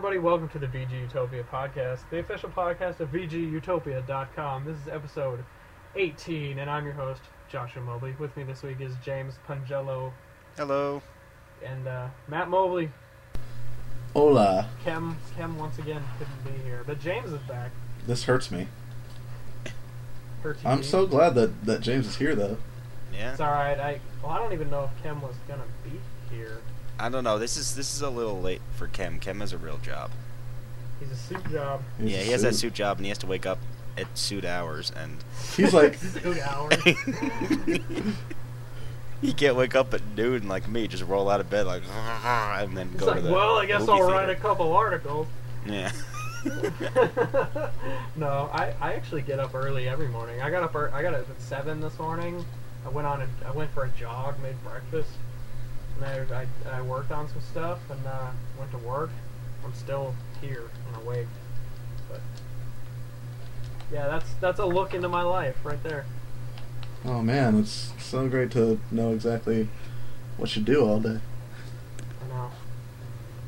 Hey everybody, welcome to the VG Utopia podcast, the official podcast of VGUtopia.com. This is episode 18, and I'm your host, Joshua Mobley. With me this week is James Pangello Hello. and uh, Matt Mobley. Hola. Kem, Kem once again couldn't be here, but James is back. This hurts me. Hurts I'm you. so glad that, that James is here, though. Yeah. It's alright. I well, I don't even know if Kem was gonna be here. I don't know. This is this is a little late for Kem. Kem has a real job. He's a suit job. He's yeah, a he has that suit job and he has to wake up at suit hours and He's like, suit hours. he can't wake up at noon like me. Just roll out of bed like and then He's go like, to the. well, I guess movie I'll write a couple articles. Yeah. no, I, I actually get up early every morning. I got up I got up at seven this morning. I went on a, I went for a jog, made breakfast, and I, I, I worked on some stuff and uh, went to work. I'm still here and awake, but yeah, that's that's a look into my life right there. oh man, it's so great to know exactly what you do all day. I know.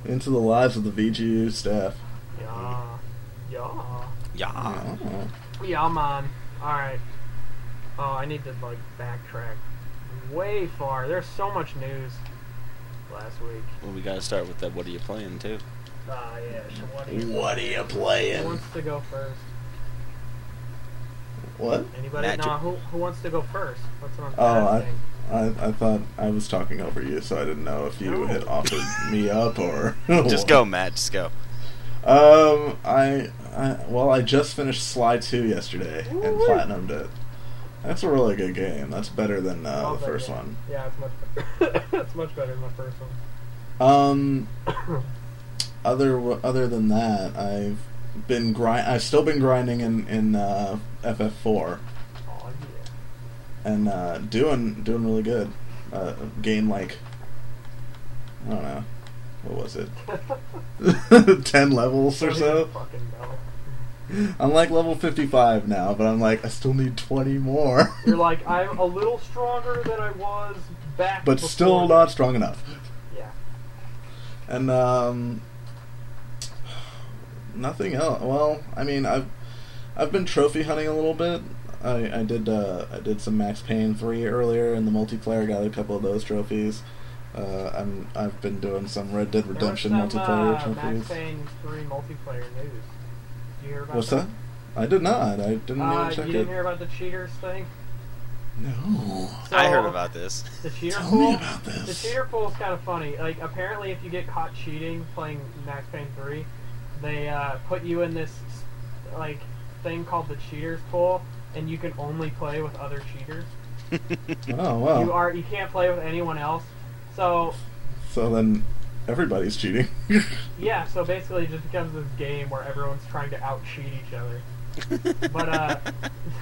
Into the lives of the VGU staff. Yeah, yeah, Yeah. Oh. yeah, man. All right. Oh, I need to like backtrack way far. There's so much news last week. Well, we gotta start with that. What are you playing too? Ah, yeah. So what do you? What are you playing? Who wants to go first? What? Anybody? Matt, no. Who Who wants to go first? What's on Oh, that I, thing? I I thought I was talking over you, so I didn't know if you No. had offered me up or. Just go, Matt. Just go. Um, I, I well, I just finished Sly Two yesterday and Woo-wee. platinumed it. That's a really good game. That's better than uh, the first game. one. Yeah, it's much. it's much better than the first one. Um, other other than that, I've been grind. I've still been grinding in in uh, FF4 Oh and uh, doing doing really good. Uh, gained like I don't know, what was it, ten levels or Don't even so. I'm like level 55 now, but I'm like I still need 20 more. You're like I'm a little stronger than I was back. but before. still not strong enough. Yeah. And um, nothing else. Well, I mean, I've I've been trophy hunting a little bit. I, I did uh, I did some Max Payne three earlier in the multiplayer. Got a couple of those trophies. Uh, I'm I've been doing some Red Dead Redemption some, multiplayer uh, trophies. Max Payne 3 multiplayer news. Did you hear about What's that? that? I did not. I didn't Uh, even check you didn't hear about the cheaters thing? No. I heard about this. The cheater Tell pool. me about this. The cheater pool is kind of funny. Like apparently, if you get caught cheating playing Max Payne three, they uh, put you in this like thing called the cheaters pool, and you can only play with other cheaters. Oh wow. You are you can't play with anyone else. So So then everybody's cheating. yeah, so basically, it just becomes this game where everyone's trying to out cheat each other. But uh,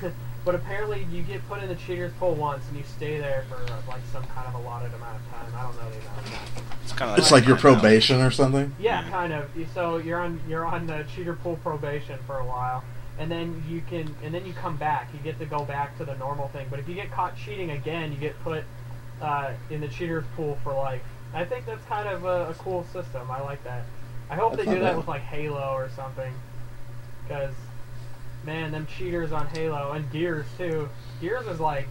but apparently, you get put in the cheaters pool once, and you stay there for uh, like some kind of allotted amount of time. I don't know the amount of time. it's kind of it's like your probation or something. Yeah, kind of. So you're on you're on the cheater pool probation for a while, and then you can and then you come back. You get to go back to the normal thing. But if you get caught cheating again, you get put uh, in the cheaters pool for life. I think that's kind of a, a cool system. I like that. I hope That's they do that bad. with like Halo or something, because man, them cheaters on Halo and Gears too. Gears is like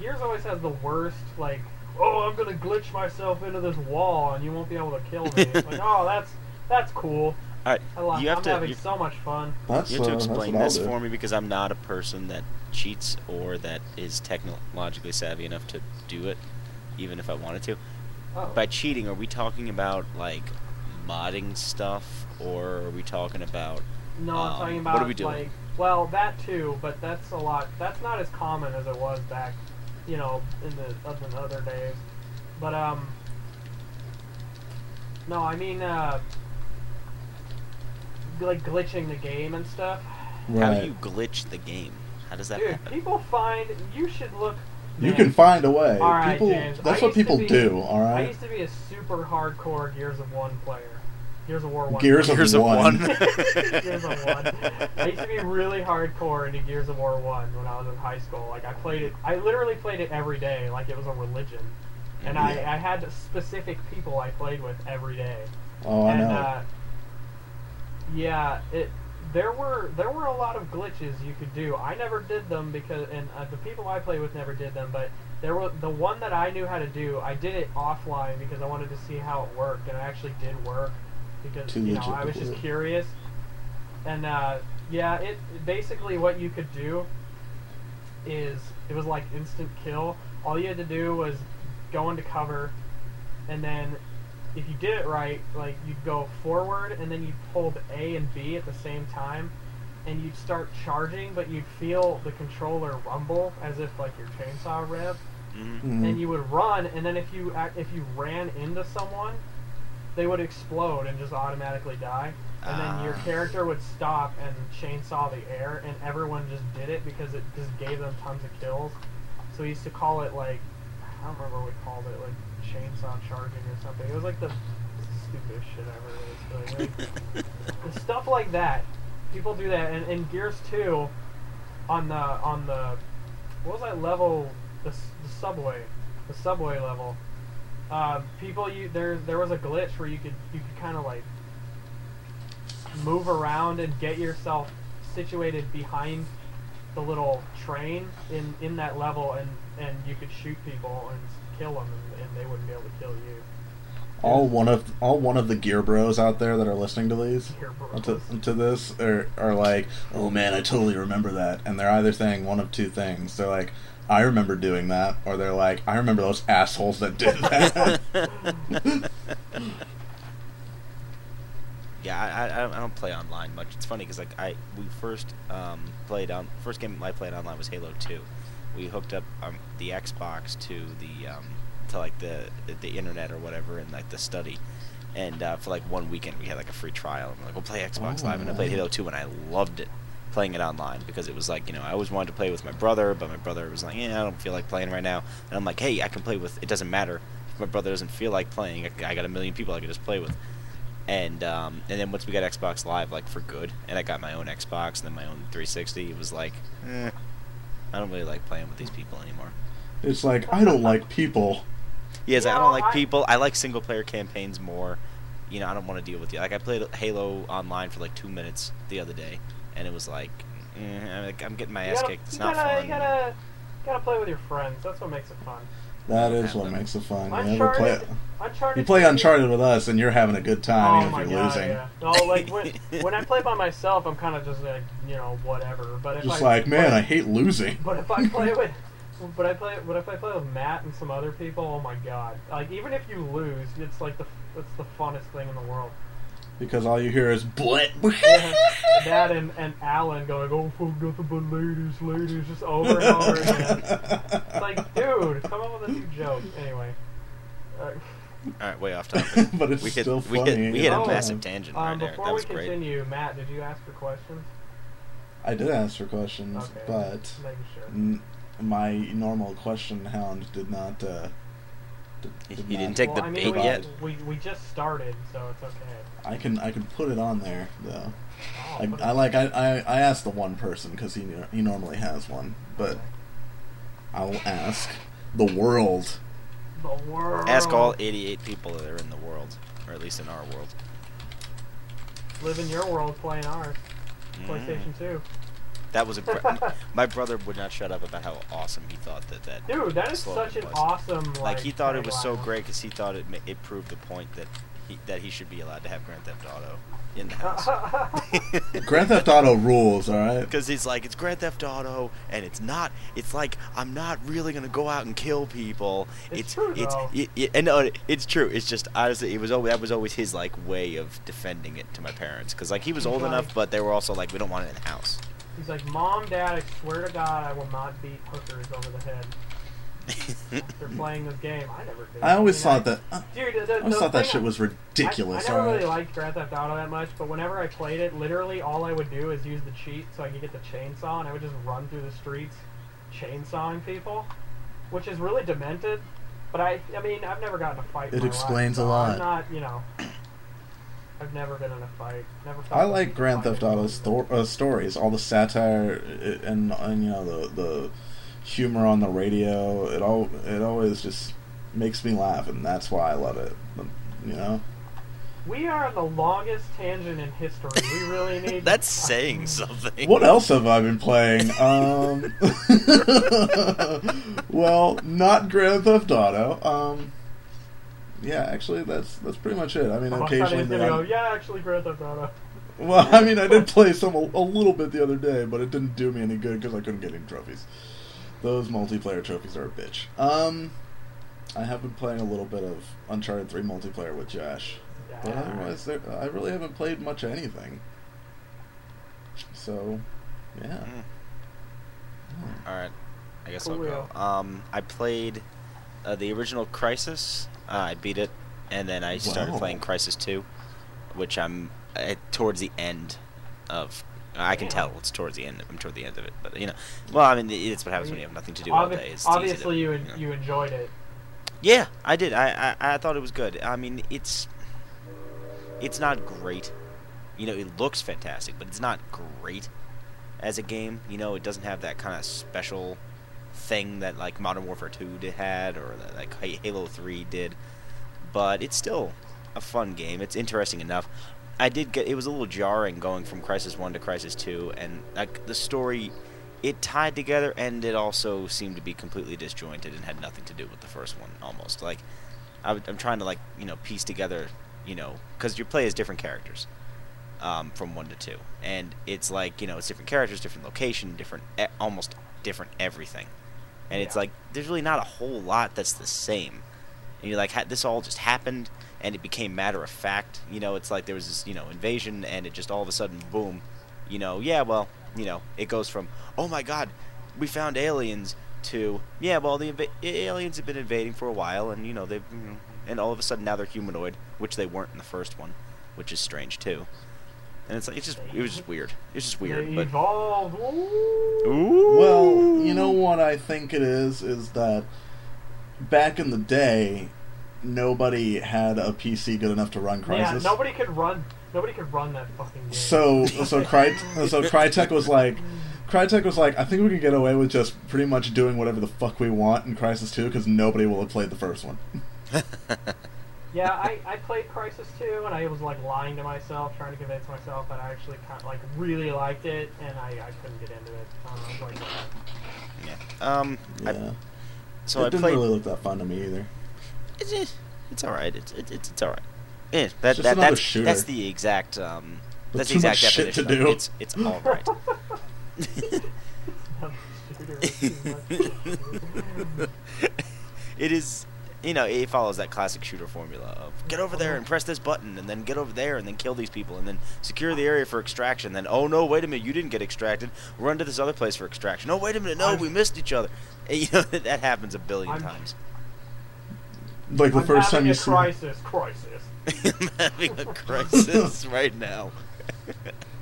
Gears always has the worst like. Oh, I'm gonna glitch myself into this wall and you won't be able to kill me. It's like, oh, that's that's cool. All right, I love, you have I'm to having you, so much fun. That's, you have to uh, explain what I'll this for me because I'm not a person that cheats or that is technologically savvy enough to do it, even if I wanted to. Oh. By cheating, are we talking about like modding stuff, or are we talking about? no, I'm talking about what are we doing? like, well, that too, but that's a lot. That's not as common as it was back, you know, in the other in other days. But um, no, I mean uh, like glitching the game and stuff. Right. How do you glitch the game? How does that Dude, happen? people find you should look. You can find a way. All right, people, James. that's I what people be- do. All right. I right. used to be a super hardcore Gears of One player. Gears of War One. Gears of Gears of One. One. Gears of One. I used to be really hardcore into Gears of War One when I was in high school. Like I played it. I literally played it every day, like it was a religion. And I, Yeah. I had specific people I played with every day. Oh, I and, know. Uh, yeah, it. There were there were a lot of glitches you could do. I never did them because, and uh, the people I play with never did them. But there were the one that I knew how to do. I did it offline because I wanted to see how it worked, and it actually did work because Too you know I was just curious. And uh, yeah, it basically what you could do is it was like instant kill. All you had to do was go into cover, and then if you did it right, like you'd go forward and then you'd hold A and B at the same time, and you'd start charging, but you'd feel the controller rumble as if like your chainsaw rev, Mhm. Mhm. and you would run, and then if you if you ran into someone, they would explode and just automatically die. And then your Ah. character would stop and chainsaw the air, and everyone just did it because it just gave them tons of kills. So we used to call it like I don't remember what we called it, like chainsaw charging or something. It was like the stupidest shit ever. Was like, and stuff like that. People do that, and in Gears Two, on the on the what was that level? The, the subway, the subway level. Uh, people, you there there was a glitch where you could you could kind of like move around and get yourself situated behind the little train in in that level, and and you could shoot people and kill them, and, and they wouldn't be able to kill you. all one of all one of the gear bros out there that are listening to these to, to this are, are like, oh man, I totally remember that, and they're either saying one of two things. They're like, I remember doing that, or they're like, I remember those assholes that did that. Yeah, I, I, I don't- I don't play online much. It's funny because like I we first um, played on first game I played online was Halo Two. We hooked up um, the Xbox to the um, to like the the internet or whatever and like the study, and uh, for like one weekend we had like a free trial. And like, we'll play Xbox Oh, Live, and I played. Halo Two, and I loved it playing it online because it was like you know I always wanted to play with my brother, but my brother was like, yeah, I don't feel like playing right now, and I'm like, hey, I can play with. It doesn't matter if my brother doesn't feel like playing. I, I got a million people I can just play with and um, and then once we got Xbox Live like for good, and I got my own Xbox and then my own 360, it was like, eh, I don't really like playing with these people anymore. it's like I don't like people. Yes, I don't like I- people. I like single player campaigns more. You know, I don't want to deal with you. Like I played Halo online for like two minutes the other day, and it was like, eh, I'm, getting my ass gotta, kicked. It's not gotta, fun. You gotta, gotta play with your friends. That's what makes it fun. That don't is have what them. makes it fun. You never play. Uncharted. Uncharted. You play Uncharted with us, and you're having a good time, Oh even my if you're god, losing. yeah. No, like when, when I play by myself, I'm kind of just like you know whatever. But if Just I, like, man, but, I hate losing. But if I play with, but I play, but if I play with Matt and some other people, oh my god! Like even if you lose, it's like the it's the funnest thing in the world. Because all you hear is blit. that and and Alan going, oh fuck nothing but ladies, ladies, just over and over again. It's like, dude, come up with a new joke. Anyway. Uh, All right, way off topic. but it's we hit, still we hit, we hit a massive tangent right um, there. before That we was great. continue, Matt, did you ask for questions? I did ask for questions, Okay. but Making sure. n- my normal question hound did not. Uh, did, He did didn't not take well, the I mean, bait we, yet? We, we just started, so it's okay. I can I can put it on there though. Oh, I, I like I, I, I asked the one person because he he normally has one, but I'll ask the world. the world. Ask all 88 people that are in the world, or at least in our world. Live in your world, playing ours. Mm. PlayStation 2. That was incredible. My brother would not shut up about how awesome he thought that that. Dude, that is such an was. awesome. Like, Like he thought it was so great because he thought it it proved the point that he that he should be allowed to have Grand Theft Auto in the house. Grand Theft Auto rules, all right. Because he's like, it's Grand Theft Auto, and it's not. It's like I'm not really gonna go out and kill people. It's true, it's it, it, and no, it's true. It's just honestly, it was always that was always his like way of defending it to my parents. Because like he was He's old like- enough, but they were also like, we don't want it in the house. He's like, Mom, Dad, I swear to God, I will not beat hookers over the head. They're playing this game. I never did. I always mean, thought that. uh, Dude, the, the, I always the thought that shit I- was ridiculous. I, I never all really right. liked Grand Theft Auto that much, but whenever I played it, literally all I would do is use the cheat so I could get the chainsaw, and I would just run through the streets chainsawing people, which is really demented. But I, I mean, I've never gotten a fight. in It my explains life, a lot. I'm not, you know, I've never been in a fight. Never. I like Grand Theft anyone. Auto sto- uh, stories, all the satire and and you know the the humor on the radio. It all it always just makes me laugh, and that's why I love it. You know, We are on the longest tangent in history. We really need. That's saying something. What else have I been playing? Um, well, not Grand Theft Auto. Um, yeah, actually, that's that's pretty much it. I mean, Oh, I occasionally. was the gonna go, yeah, actually, Grand Theft Auto. Well, I mean, I did play some a, a little bit the other day, but it didn't do me any good because I couldn't get any trophies. Those multiplayer trophies are a bitch. Um, I have been playing a little bit of Uncharted Three multiplayer with Josh, but otherwise, there, I really haven't played much of anything. So, yeah. Mm. All right, I guess Coolio. I'll go. Um, I played uh, the original Crysis. Uh, I beat it, and then I started Wow. playing Crysis Two, which I'm uh, towards the end of. I can Damn. tell it's towards the end. I'm toward the end of it, but you know, well, I mean, it's what happens when you have nothing to do all day. It's easy to, obviously, you en- know. you enjoyed it. Yeah, I did. I, I I thought it was good. I mean, it's it's not great. You know, it looks fantastic, but it's not great as a game. You know, it doesn't have that kind of special thing that like Modern Warfare 2 did, had or that like Halo 3 did. But it's still a fun game. It's interesting enough. I did get it was a little jarring going from Crysis 1 to Crysis 2 and like the story it tied together and it also seemed to be completely disjointed and had nothing to do with the first one almost like I, am trying to like you know piece together you know because you play as different characters um, from one to two and it's like you know it's different characters different location different almost different everything and it's Yeah. like there's really not a whole lot that's the same. And you're like ha- this all just happened and it became matter of fact. You know it's like there was this you know invasion and it just all of a sudden boom you know yeah well you know it goes from oh my god we found aliens to yeah well the inva- aliens have been invading for a while and you know they've you know, and all of a sudden now they're humanoid which they weren't in the first one which is strange too and it's like it's just it was just weird it's just weird They but evolved. Ooh. Ooh. Well, you know what I think it is is that back in the day, nobody had a PC good enough to run Crysis. Yeah, nobody could run. Nobody could run that fucking game. So so Cry so Crytek was like Crytek was like I think we can get away with just pretty much doing whatever the fuck we want in Crysis 2 because nobody will have played the first one. Yeah, I, I played Crysis 2, and I was like lying to myself, trying to convince myself that I actually kind of, like really liked it, and I, I couldn't get into it. Um, like, yeah. um I- Yeah. so it I didn't played really look that fun to me either. It's, eh, it's all right. It's it, it's it's all right. Yeah, that, just that another that's shooter. that's the exact um With that's the too exact much shit to definition. of do. It's it's all right. it is you know it follows that classic shooter formula of get over there and press this button and then get over there and then kill these people and then secure the area for extraction then oh no wait a minute you didn't get extracted run to this other place for extraction oh wait a minute no I'm- we missed each other And, you know that happens a 1000000000 I'm- times Like the I'm first time having you a see crisis, crisis. I'm having a crisis right now.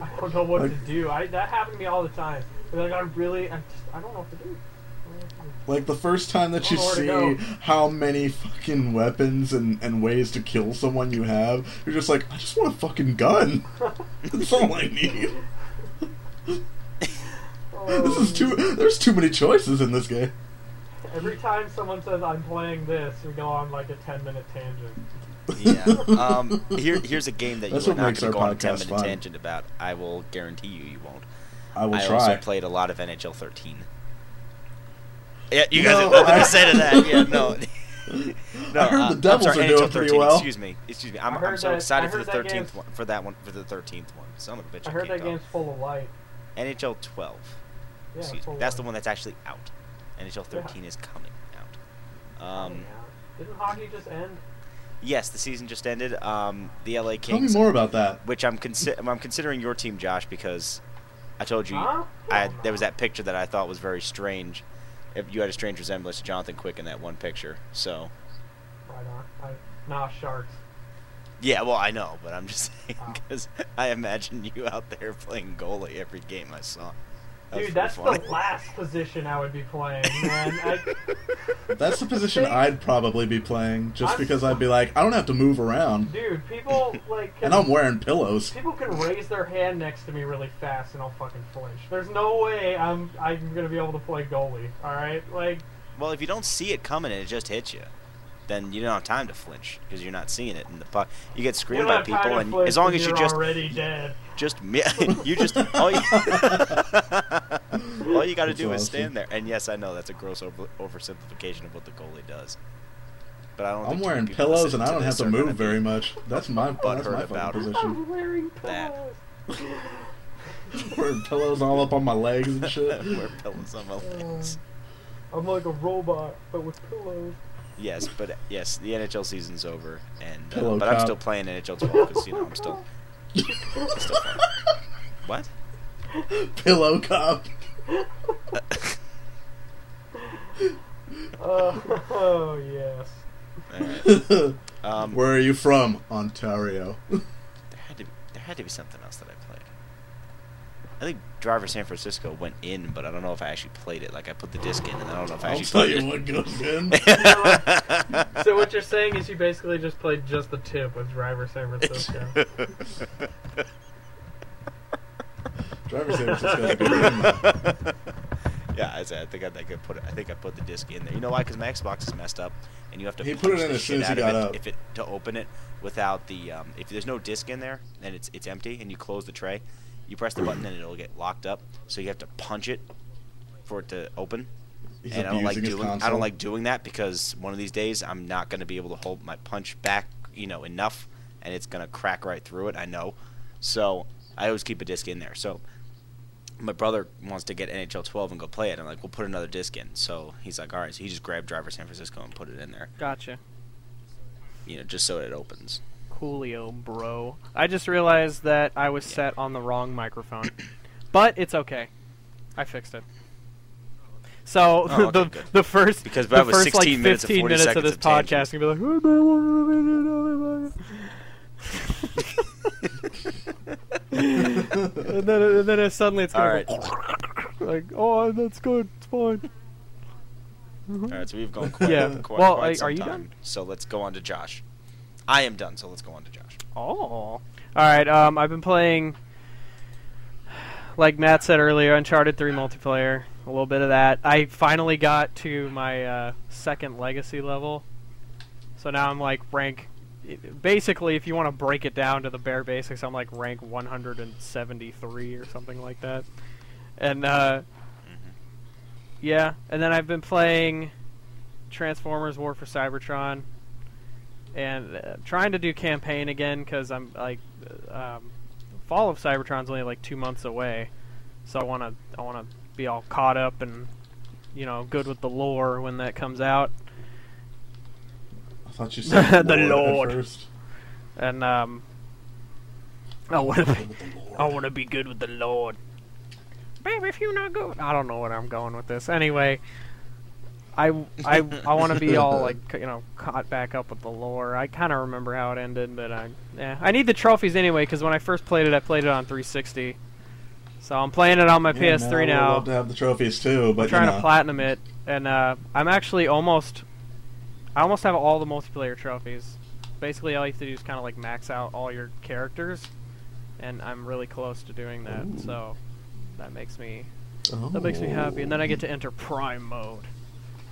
I don't know what Like- to do. I that happened to me all the time. Like I really, I just, I don't know what to do. I don't know what to do. Like the first time that you see how many fucking weapons and, and ways to kill someone you have, you're just like, I just want a fucking gun. That's all I need. This is too. There's too many choices in this game. Every time someone says I'm playing this, we go on like a ten minute tangent. Yeah. Um. Here, here's a game that That's you are not makes going to go on a 10 minute fun. tangent about. I will guarantee you, you won't. I will I try. also played a lot of NHL 13. Yeah, you guys No, have nothing I- to say to that. Yeah, no. no I heard uh, the Devils sorry, are doing NHL pretty well. Excuse me. Excuse me. I'm, I I'm so that- excited for the 13th one. For that one. For the 13th one. Son of a bitch. I I heard can't that go. game's full of light. NHL 12. Yeah, Excuse full me. of That's the one that's actually out. NHL 13 is coming out. Um. Yeah. Didn't hockey just end? Yes, the season just ended. Um, the LA Kings. Tell me Kings, more about that. which I'm consi- I'm considering your team, Josh, because I told you Huh? I there was that picture that I thought was very strange. If you had a strange resemblance to Jonathan Quick in that one picture, so Right on. I, nah, sharks. yeah, well I know, but I'm just saying because I imagine you out there playing goalie every game I saw. That was Dude, that's funny. the last position I would be playing, man. I, That's the position Thing- I'd probably be playing, just I'm- because I'd be like, I don't have to move around, dude, people like can, and I'm wearing pillows. people can raise their hand next to me really fast and I'll fucking flinch. There's no way I'm I'm gonna be able to play goalie. All right, like Well, if you don't see it coming it just hits you, then you don't have time to flinch because you're not seeing it in the puck. You get You screamed by people, and as long as you you're just already dead. just me, you just all you, all you got to That's do is stand there. And yes, I know that's a gross over, oversimplification of what the goalie does. But I don't. I'm wearing pillows and I don't have to move very much. That's my that's butthurt my about it. position. I'm wearing That. pillows. wearing pillows all up on my legs and shit. Wear pillows on my legs. I'm like a robot, but with pillows. Yes, but yes, the NHL season's over, and uh, Pillow but I'm cop. still playing NHL 12 because you know I'm still. it's still fun. What? Pillow cop. Uh, oh yes. Alright. Um, Where are you from? Ontario. there had to be, there had to be something else that I played. I think Driver San Francisco went in, but I don't know if I actually played it. Like I put the disc in, and I don't know if I I'll actually tell played you what goes in. So what you're saying is you basically just played just the tip with Driver San Francisco. Driver San Francisco's a good yeah, I said I think I, think I put it, I think I put the disc in there. You know why? Because my Xbox is messed up, and you have to He put it in the as soon shit as he out of got it up. if it to open it without the um, if there's no disc in there and it's it's empty and you close the tray, you press the button and it'll get locked up. So you have to punch it for it to open. He's and I don't like abusing his doing I don't like doing that because one of these days I'm not going to be able to hold my punch back, you know, enough, and it's going to crack right through it. I know, so I always keep a disc in there. So my brother wants to get NHL 12 and go play it. I'm like, we'll put another disc in. So he's like, all right. So he just grabbed Driver San Francisco and put it in there, Gotcha. you know, just so it opens. Coolio, bro. I just realized that I was Yeah. set on the wrong microphone. but it's okay. I fixed it. So Oh, okay, the good. the first Because the that was first like 16 minutes 15 40 minutes of this of podcast can be like and then and then it suddenly it's gonna All go like oh that's good it's fine. All right, so we've gone quite, Yeah. quite, Well, quite are- are you done? So let's go on to Josh. I am done. So let's go on to Josh. Oh. All right. Um, I've been playing, like Matt said earlier, Uncharted 3 multiplayer. A little bit of that. I finally got to my uh, second legacy level, so now I'm like rank. Basically, if you want to break it down to the bare basics, I'm like rank 173 or something like that. And uh, yeah, and then I've been playing Transformers War for Cybertron and uh, trying to do campaign again because I'm like, um, Fall of Cybertron's only like two months away, so I want to I want to be all caught up and you know good with the lore when that comes out. I thought you said The Lord first. And um, I want to be With the Lord. I want to be good with the Lord. Baby, if you're not good, I don't know what I'm going with this. Anyway, I I I want to be all like you know caught back up with the lore. I kind of remember how it ended, but I yeah I need the trophies anyway because when I first played it, I played it on 360. So I'm playing it on my Yeah, PS3 would now. love to have the trophies too, but I'm trying you know, to platinum it, and uh, I'm actually almost. I almost have all the multiplayer trophies. Basically, all you have to do is kind of like max out all your characters, and I'm really close to doing that. Ooh. So that makes me that makes me happy. And then I get to enter Prime mode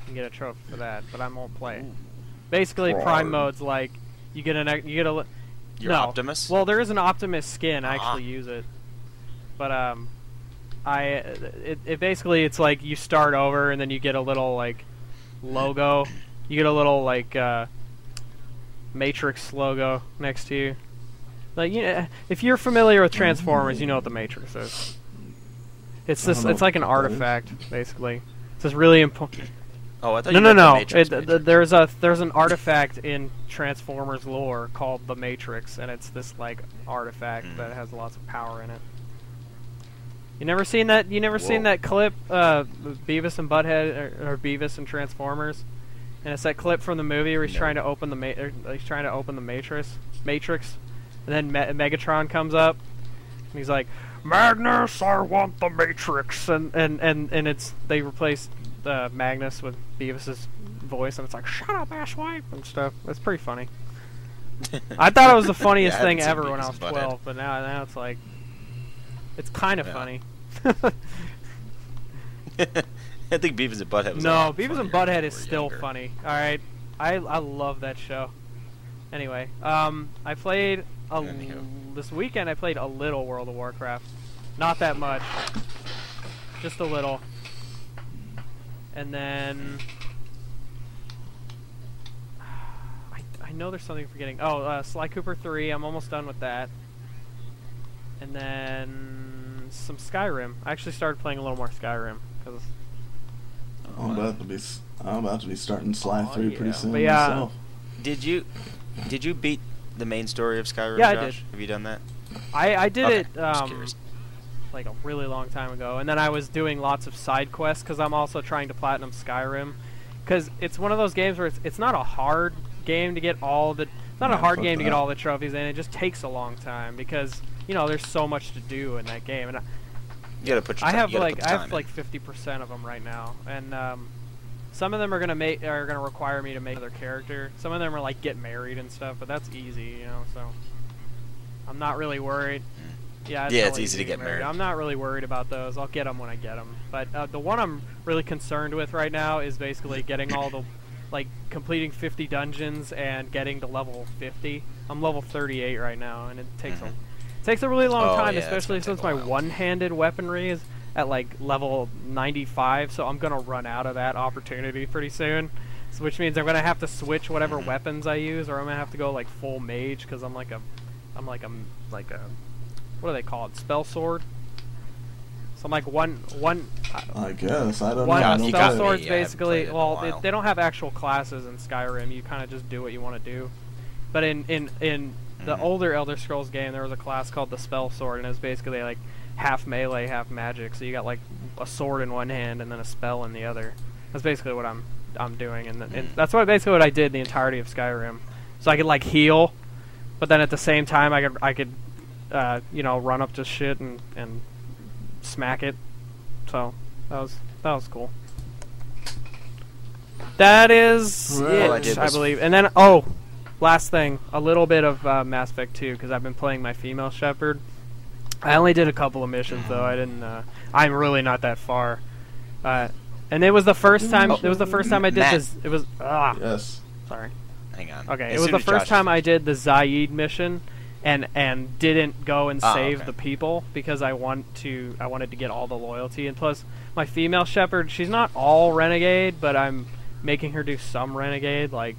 and get a trophy for that. But I won't play. Basically, Prime Prime. mode's like you get an you get a You're no. Optimus. Well, there is an Optimus skin. I Ah. actually use it, but um, I it, it basically it's like you start over and then you get a little like logo. You get a little like uh, Matrix logo next to you. Like you know, if you're familiar with Transformers, you know what the Matrix is. It's this. It's like an what that is. artifact, basically. It's this really important. Oh, I thought No, no, meant the no. Matrix, It, Matrix. there's a there's an artifact in Transformers lore called the Matrix, and it's this like artifact Hmm. that has lots of power in it. You never seen that? You never seen that clip, uh, Beavis and Butthead, or, or Beavis and Transformers? And it's that clip from the movie where he's No. trying to open the ma- he's trying to open the Matrix, Matrix, and then Me- Megatron comes up, and he's like, "Magnus, I want the Matrix," and and and and it's they replaced uh, Magnus with Beavis's voice, and it's like, "Shut up, asswipe," and stuff. It's pretty funny. I thought it was the funniest Yeah, thing ever when I was. 12, but now now it's like, it's kind of Yeah. funny. I think Beavis and Butthead no, Beavis and Butthead is still younger. funny. All right, I I love that show. Anyway, um, I played a, this weekend. I played a little World of Warcraft, not that much, just a little. And then I I know there's something I'm forgetting. Oh, uh, Sly Cooper three. I'm almost done with that. And then some Skyrim. I actually started playing a little more Skyrim because I'm about to be s- I'm about to be starting Sly three yeah. pretty soon But yeah. myself. Did you did you beat the main story of Skyrim? Yeah, I did. Have you done that? I I did Okay, it just um, curious. Like a really long time ago, and then I was doing lots of side quests because I'm also trying to platinum Skyrim, because it's one of those games where it's it's not a hard game to get all the it's not a hard game to get all the trophies, and it just takes a long time because you know there's so much to do in that game, and I, You gotta put your I have you like I have time like fifty percent of them right now, and um, some of them are gonna make are gonna require me to make another character. Some of them are like get married and stuff, but that's easy, you know. So. I'm not really worried. Yeah, Mm. Yeah, it's easy to get married. I'm not really worried about those. I'll get them when I get them. But uh, the one I'm really concerned with right now is basically getting all the like completing 50 dungeons and getting to level 50. I'm level 38 right now, and it takes Mhm. a takes a really long Oh, time, yeah, especially since my one-handed weaponry is at like level 95. So I'm gonna run out of that opportunity pretty soon. So which means I'm gonna have to switch whatever Mhm. weapons I use, or I'm gonna have to go like full mage because I'm like a, I'm like a like a, what do they call it? Spell sword. So I'm like one one. I guess I don't One know. I got- you got spell it. me. swords Yeah, basically. played it in a Well, while. it, they don't have actual classes in Skyrim. You kind of just do what you want to do. But in in in the Mhm. older Elder Scrolls game, there was a class called the Spell Sword, and it was basically like half melee, half magic. So you got like a sword in one hand and then a spell in the other. That's basically what I'm I'm doing, and, and Mm. that's what basically what I did the entirety of Skyrim. So I could like heal, but then at the same time I could I could uh, you know run up to shit and and smack it. So that was that was cool. That is Well, it, I I believe. And then oh, last thing, a little bit of uh, Mass Effect 2 because I've been playing my female Shepard. I only did a couple of missions though. I didn't. Uh, I'm really not that far. Uh, and it was the first time. It was the first time I did Matt. this. It was ah Yes. sorry. Hang on. Okay, As it was the first Josh time I did the Zaeed mission, and and didn't go and Ah, save okay. the people because I want to. I wanted to get all the loyalty, and plus my female Shepard, she's not all renegade, but I'm making her do some renegade. Like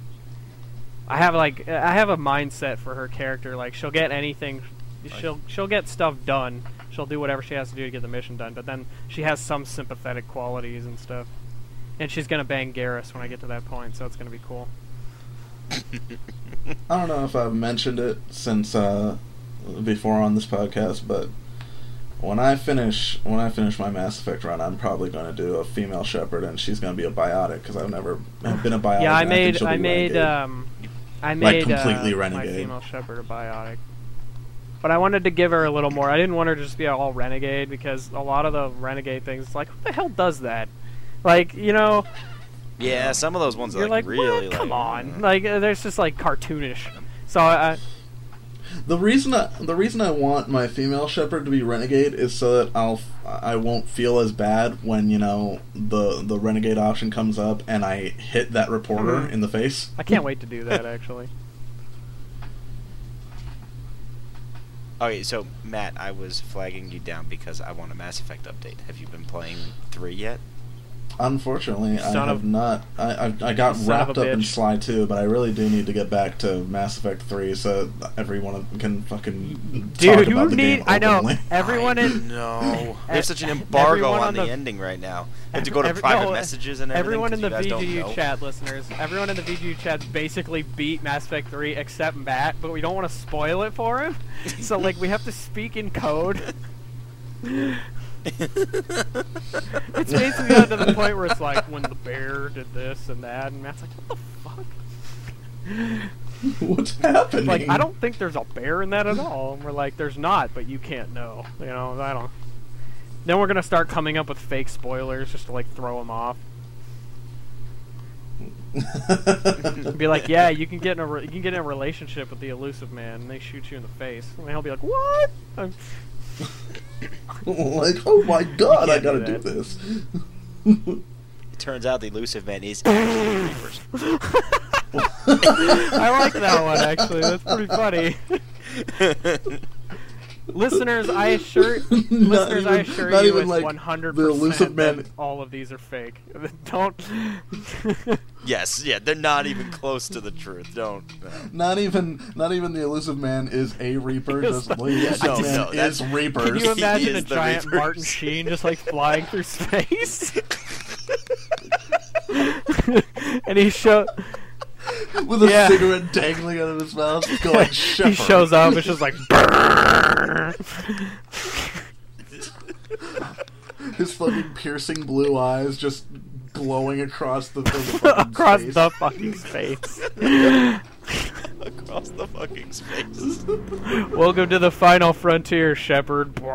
I have like I have a mindset for her character. Like she'll get anything, she'll she'll get stuff done. She'll do whatever she has to do to get the mission done. But then she has some sympathetic qualities and stuff. And she's gonna bang Garrus when I get to that point, so it's gonna be cool. I don't know if I've mentioned it since uh, before on this podcast, but when I finish when I finish my Mass Effect run, I'm probably going to do a female Shepard, and she's going to be a biotic because I've never been a biotic. yeah, I made she'll I made renegade. um I Like, made completely uh, my renegade. female Shepard a biotic. But I wanted to give her a little more. I didn't want her to just be all renegade because a lot of the renegade things, it's like, who the hell does that? Like, you know, Yeah, some of those ones are you're like, like, really what? Come like, on, like, uh, there's just like cartoonish. So I, I The reason I, the reason I want my female Shepard to be renegade is so that I'll f- I won't feel as bad when you know the the renegade option comes up and I hit that reporter Mhm. in the face. I can't wait to do that actually. Okay, so Matt, I was flagging you down because I want a Mass Effect update. Have you been playing three yet? Unfortunately, I have of- not. I I, I got wrapped a up in. Sly 2, but I really do need to get back to Mass Effect 3 so everyone can fucking Dude, talk you about the need. game I know openly. everyone in. No, there's such an embargo on, on the, the- ending right now. You have to go to every- private no, messages and everything. Everyone in the 'cause you guys don't VGU chat, listeners, everyone in the VGU chat basically beat Mass Effect 3 except Matt, but we don't want to spoil it for him. so like we have to speak in code. It's basically gotten to the point where it's like when the bear did this and that, and Matt's like, "What the fuck?" What's happening? Like, I don't think there's a bear in that at all. And we're like, "There's not," but you can't know. You know, I don't. Then we're gonna start coming up with fake spoilers just to like throw them off. Be like, "Yeah, you can get in a re- you can get in a relationship with the Illusive Man," and they shoot you in the face, and he'll be like, "What?" I'm- like, oh my god, I gotta do do, this. It turns out the Illusive Man is actually. I like that one actually. That's pretty funny. Listeners, I assure Not listeners, I assure not you, even it's like one hundred percent all of these are fake. Don't. yes, yeah, they're not even close to the truth. Don't. no. Not even, not even the Illusive Man is a reaper. Yes, Just the- the elusive No, man no, that's- is reapers. Can you imagine a giant Reapers. Martin Sheen just like flying through space? and he show with a Yeah. cigarette dangling out of his mouth, just going he shows up. It's just like His fucking piercing blue eyes just glowing across the, the fucking across space. the fucking space. Across the fucking space. Welcome to the final frontier, Shepard.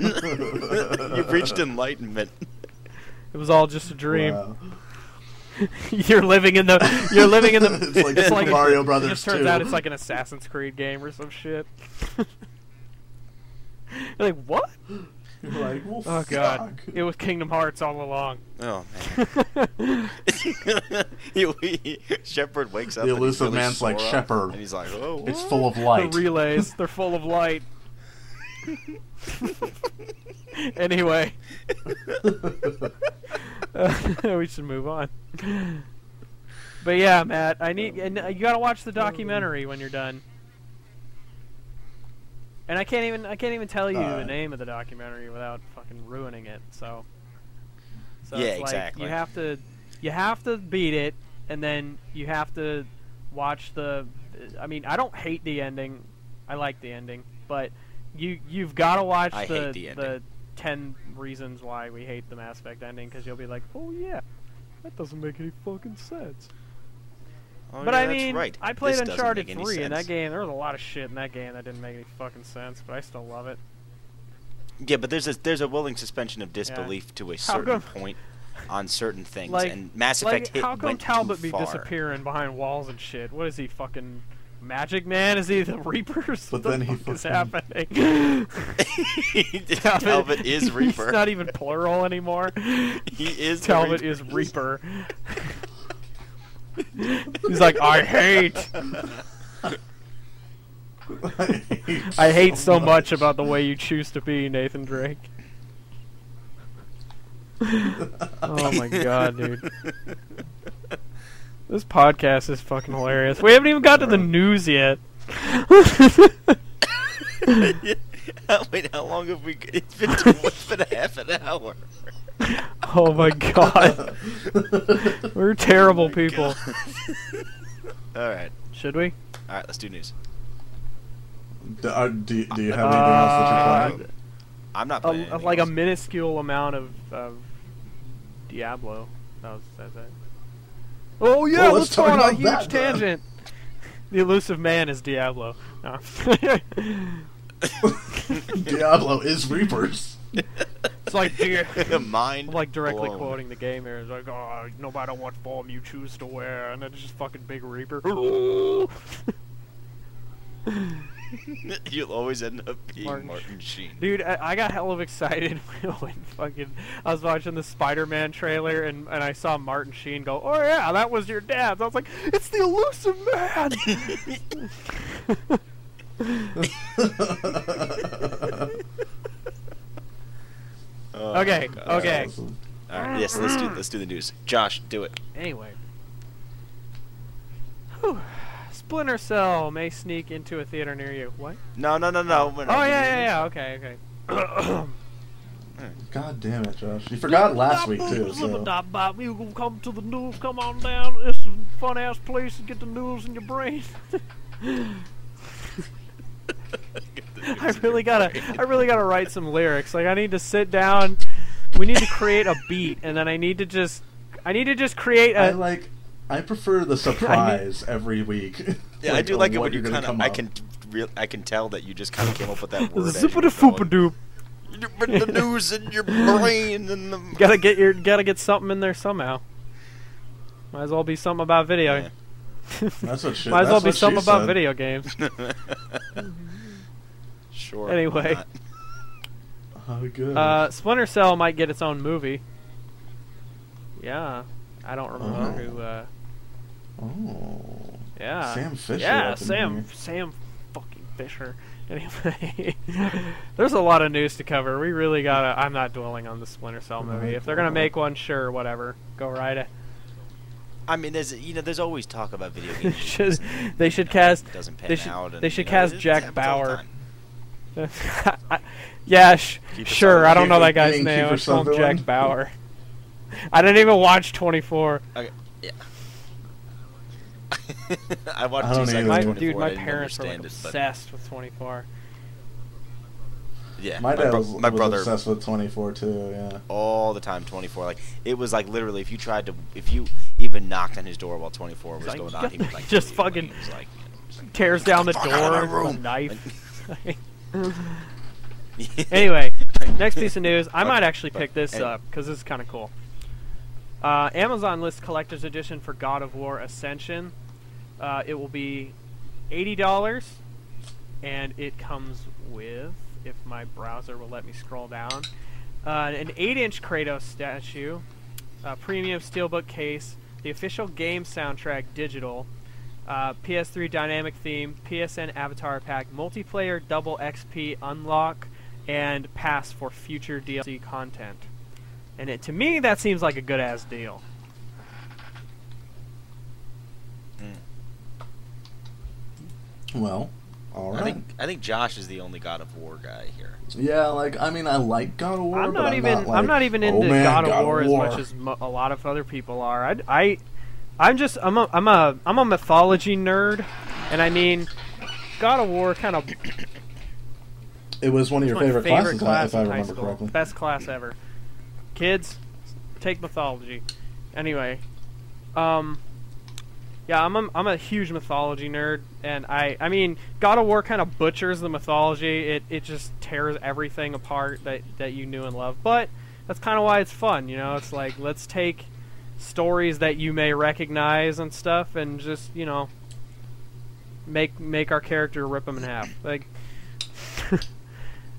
You've reached enlightenment. It was all just a dream. Wow. you're living in the. You're living in the. It's like Super Mario Brothers It just turns 2. out it's like an Assassin's Creed game or some shit. you're like, what? You're like, well, Oh god, it was Kingdom Hearts all along. Oh man. he, he, Shepard wakes up. The elusive really man's like, sore, "Shepard, and he's like, "Oh, It's what?" full of The light. relays, they're full of light. anyway, we should move on. But yeah, Matt, I need and uh, you gotta watch the documentary when you're done. And I can't even I can't even tell you the name of the documentary without fucking ruining it. So, so Yeah, it's like exactly. You have to you have to beat it, and then you have to watch the. I mean, I don't hate the ending. I like the ending, but you you've got to watch I the hate the ending. Ten reasons why we hate the Mass Effect ending because you'll be like, oh yeah, that doesn't make any fucking sense. Oh, but yeah, I that's mean, right. I played This Uncharted make any 3 in that game. There was a lot of shit in that game that didn't make any fucking sense, but I still love it. Yeah, but there's a there's a willing suspension of disbelief to a certain come- point on certain things, Like, and Mass Effect like hit how come Talbot be far. disappearing behind walls and shit? What is he fucking Magic Man? Is he the Reapers? But what then the he fuck is fucking- happening? Talbot is Reaper. He's not even plural anymore. He is the Talbot Reaper. is Reaper. He's like, I hate. I hate so much about the way you choose to be, Nathan Drake. Oh my god, dude. This podcast is fucking hilarious. We haven't even got to the news yet. Wait, how long have we? It's been it's been half an hour. oh my god. We're terrible people. All right, Should we? all right. Let's do news. do, are- do, do you have anything else that Uh, you're playing? I'm not a, playing. a- anything like a minuscule amount of, of Diablo. That was that's it. Oh yeah, Well, let's, let's go talk on a huge that, then. tangent. The Illusive Man is Diablo. No. Diablo is Reapers. it's like Di- Mind. I'm like directly blown. quoting the game here. It's like, oh, no matter what form you choose to wear, and it's just fucking big Reaper. You'll always end up being Martin Martin, Sheen. Dude, I, I got hell of excited when fucking I was watching the Spider-Man trailer and, and I saw Martin Sheen go, "Oh yeah, that was your dad." So I was like, "It's the Illusive Man." Oh, Okay, God. okay. Awesome. All right, yes, let's do let's do the news. Josh, do it. anyway, Whew. Splinter Cell may sneak into a theater near you. What? No, no, no, no. we're Oh not yeah, yeah, yeah. Okay, okay. God damn it, Josh. You forgot last week, too, so. You gonna come to the news? Come on down. It's a fun ass place to get the news in your brain. I really gotta, I really gotta write some lyrics. Like I need to sit down. We need to create a beat, and then I need to just, I need to just create I a. like. I prefer the surprise every week. Yeah, I do like it when you you're gonna kind of. come I can, real, I can tell that you just kind of came up with that word. as you Zippity foopa doop. You put the news in your brain and the. Gotta get your, gotta get something in there somehow. Might as well be something about video. Yeah. That's what she- Might as well be something about said. video games. sure. Anyway. why? Oh, good. Uh, Splinter Cell might get its own movie. Yeah. I don't remember Oh. who. Uh, Oh. yeah. Sam Fisher Yeah, Sam. here. Sam fucking Fisher. Anyway, there's a lot of news to cover. We really gotta. I'm not dwelling on the Splinter Cell movie. If they're gonna make one, sure, whatever. Go right ahead. I mean, there's you know, there's always talk about video games. should, they should cast. doesn't pan They should. out. And, they should you know, cast it- it Jack happens all the Bauer. time. yeah, sh- sure. on- I don't know that guy's name. Kiefer I call. Jack Bauer. I didn't even watch 24. Okay, yeah. I watched I two seconds My 24, dude, my parents are like understand it, but- obsessed with 24. Yeah, My dad bro- was, my was brother obsessed with 24 too. Yeah. all the time 24 like it was like literally if you tried to if you even knocked on his door while 24 was like, going on he would like just leave, like, fucking was like, you know, just- Tears down the the fuck out of door my with a knife. anyway, next piece of news. I might actually pick this up because this is kind of cool. Uh, Amazon lists collector's edition for God of War Ascension. Uh, it will be eighty dollars, and it comes with, if my browser will let me scroll down, uh, an eight-inch Kratos statue, a premium steelbook case, the official game soundtrack digital, uh, PS3 dynamic theme, PSN avatar pack, multiplayer double XP unlock, and pass for future DLC content. And it, to me, that seems like a good ass deal. Hmm. Well, all right. I think I think Josh is the only God of War guy here. yeah, like I mean, I like God of War. I'm but not I'm even. Not, like, I'm not even "Oh, into man, God of War, as much as mo- a lot of other people are. I, I, I'm just. I'm a. I'm a. I'm a mythology nerd, and I mean, God of War kind of It was one of your favorite, favorite classes, class if I remember correctly. Best class ever. Kids, take mythology. Anyway, um, yeah, I'm a, I'm a huge mythology nerd, and I I mean, God of War kind of butchers the mythology. It it just tears everything apart that that you knew and loved. But that's kind of why it's fun, you know. It's like let's take stories that you may recognize and stuff, and just you know make make our character rip them in half, like.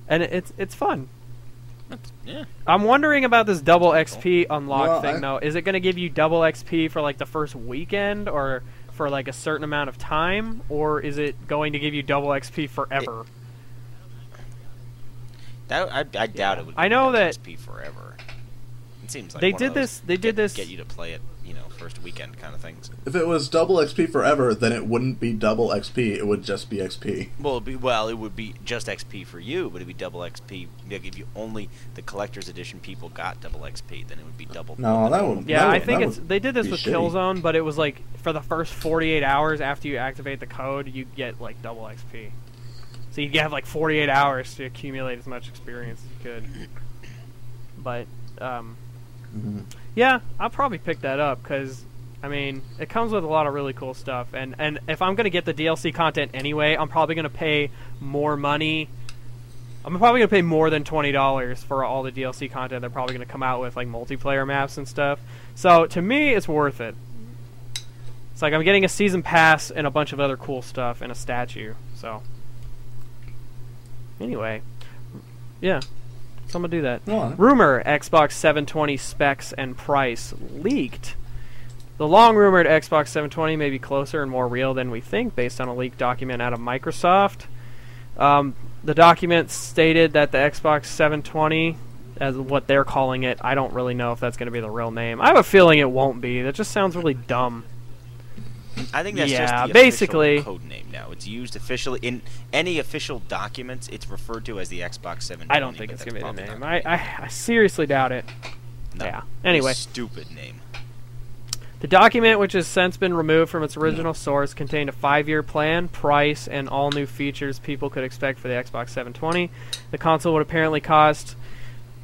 and it's it's fun. Yeah. I'm wondering about this double XP unlock Well, thing I- though. Is it going to give you double XP for like the first weekend or for like a certain amount of time or is it going to give you double XP forever? That, I, I doubt it would. I know double that- XP forever. It seems like They one did of those this- they did get, this- get you to play it, you know, first weekend kind of things. If it was double XP forever, then it wouldn't be double XP. It would just be XP. Well, it'd be, well, it would be just XP for you, but it'd be double XP. Like if you only the collector's edition people got double XP, then it would be double. No, that would. Yeah, that I would- think it's they did this with shitty. Killzone, but it was like for the first 48 hours after you activate the code, you get like double XP. So you have like 48 hours to accumulate as much experience as you could. But um, Mhm. Yeah, I'll probably pick that up because, I mean, it comes with a lot of really cool stuff. And, and if I'm going to get the DLC content anyway, I'm probably going to pay more money. I'm probably to pay more than $20 for all the DLC content they're probably going to come out with, like multiplayer maps and stuff. So to me, it's worth it. It's like I'm getting a season pass and a bunch of other cool stuff and a statue. So, anyway, yeah. So I'm to do that. Rumor Xbox 720 specs and price leaked. The long rumored Xbox 720 may be closer and more real than we think based on a leaked document out of Microsoft. Um, the document stated that the Xbox 720, as what they're calling it, I don't really know if that's going to be the real name. I have a feeling it won't be. That just sounds really dumb. I think that's Yeah, just basically- code name now. It's used officially in any official documents. It's referred to as the Xbox 720. I don't think it's to be the name. I, I, I seriously doubt it. No. yeah. Anyway. stupid name. The document, which has since been removed from its original source, contained a five-year plan, price, and all new features people could expect for the Xbox 720. The console would apparently cost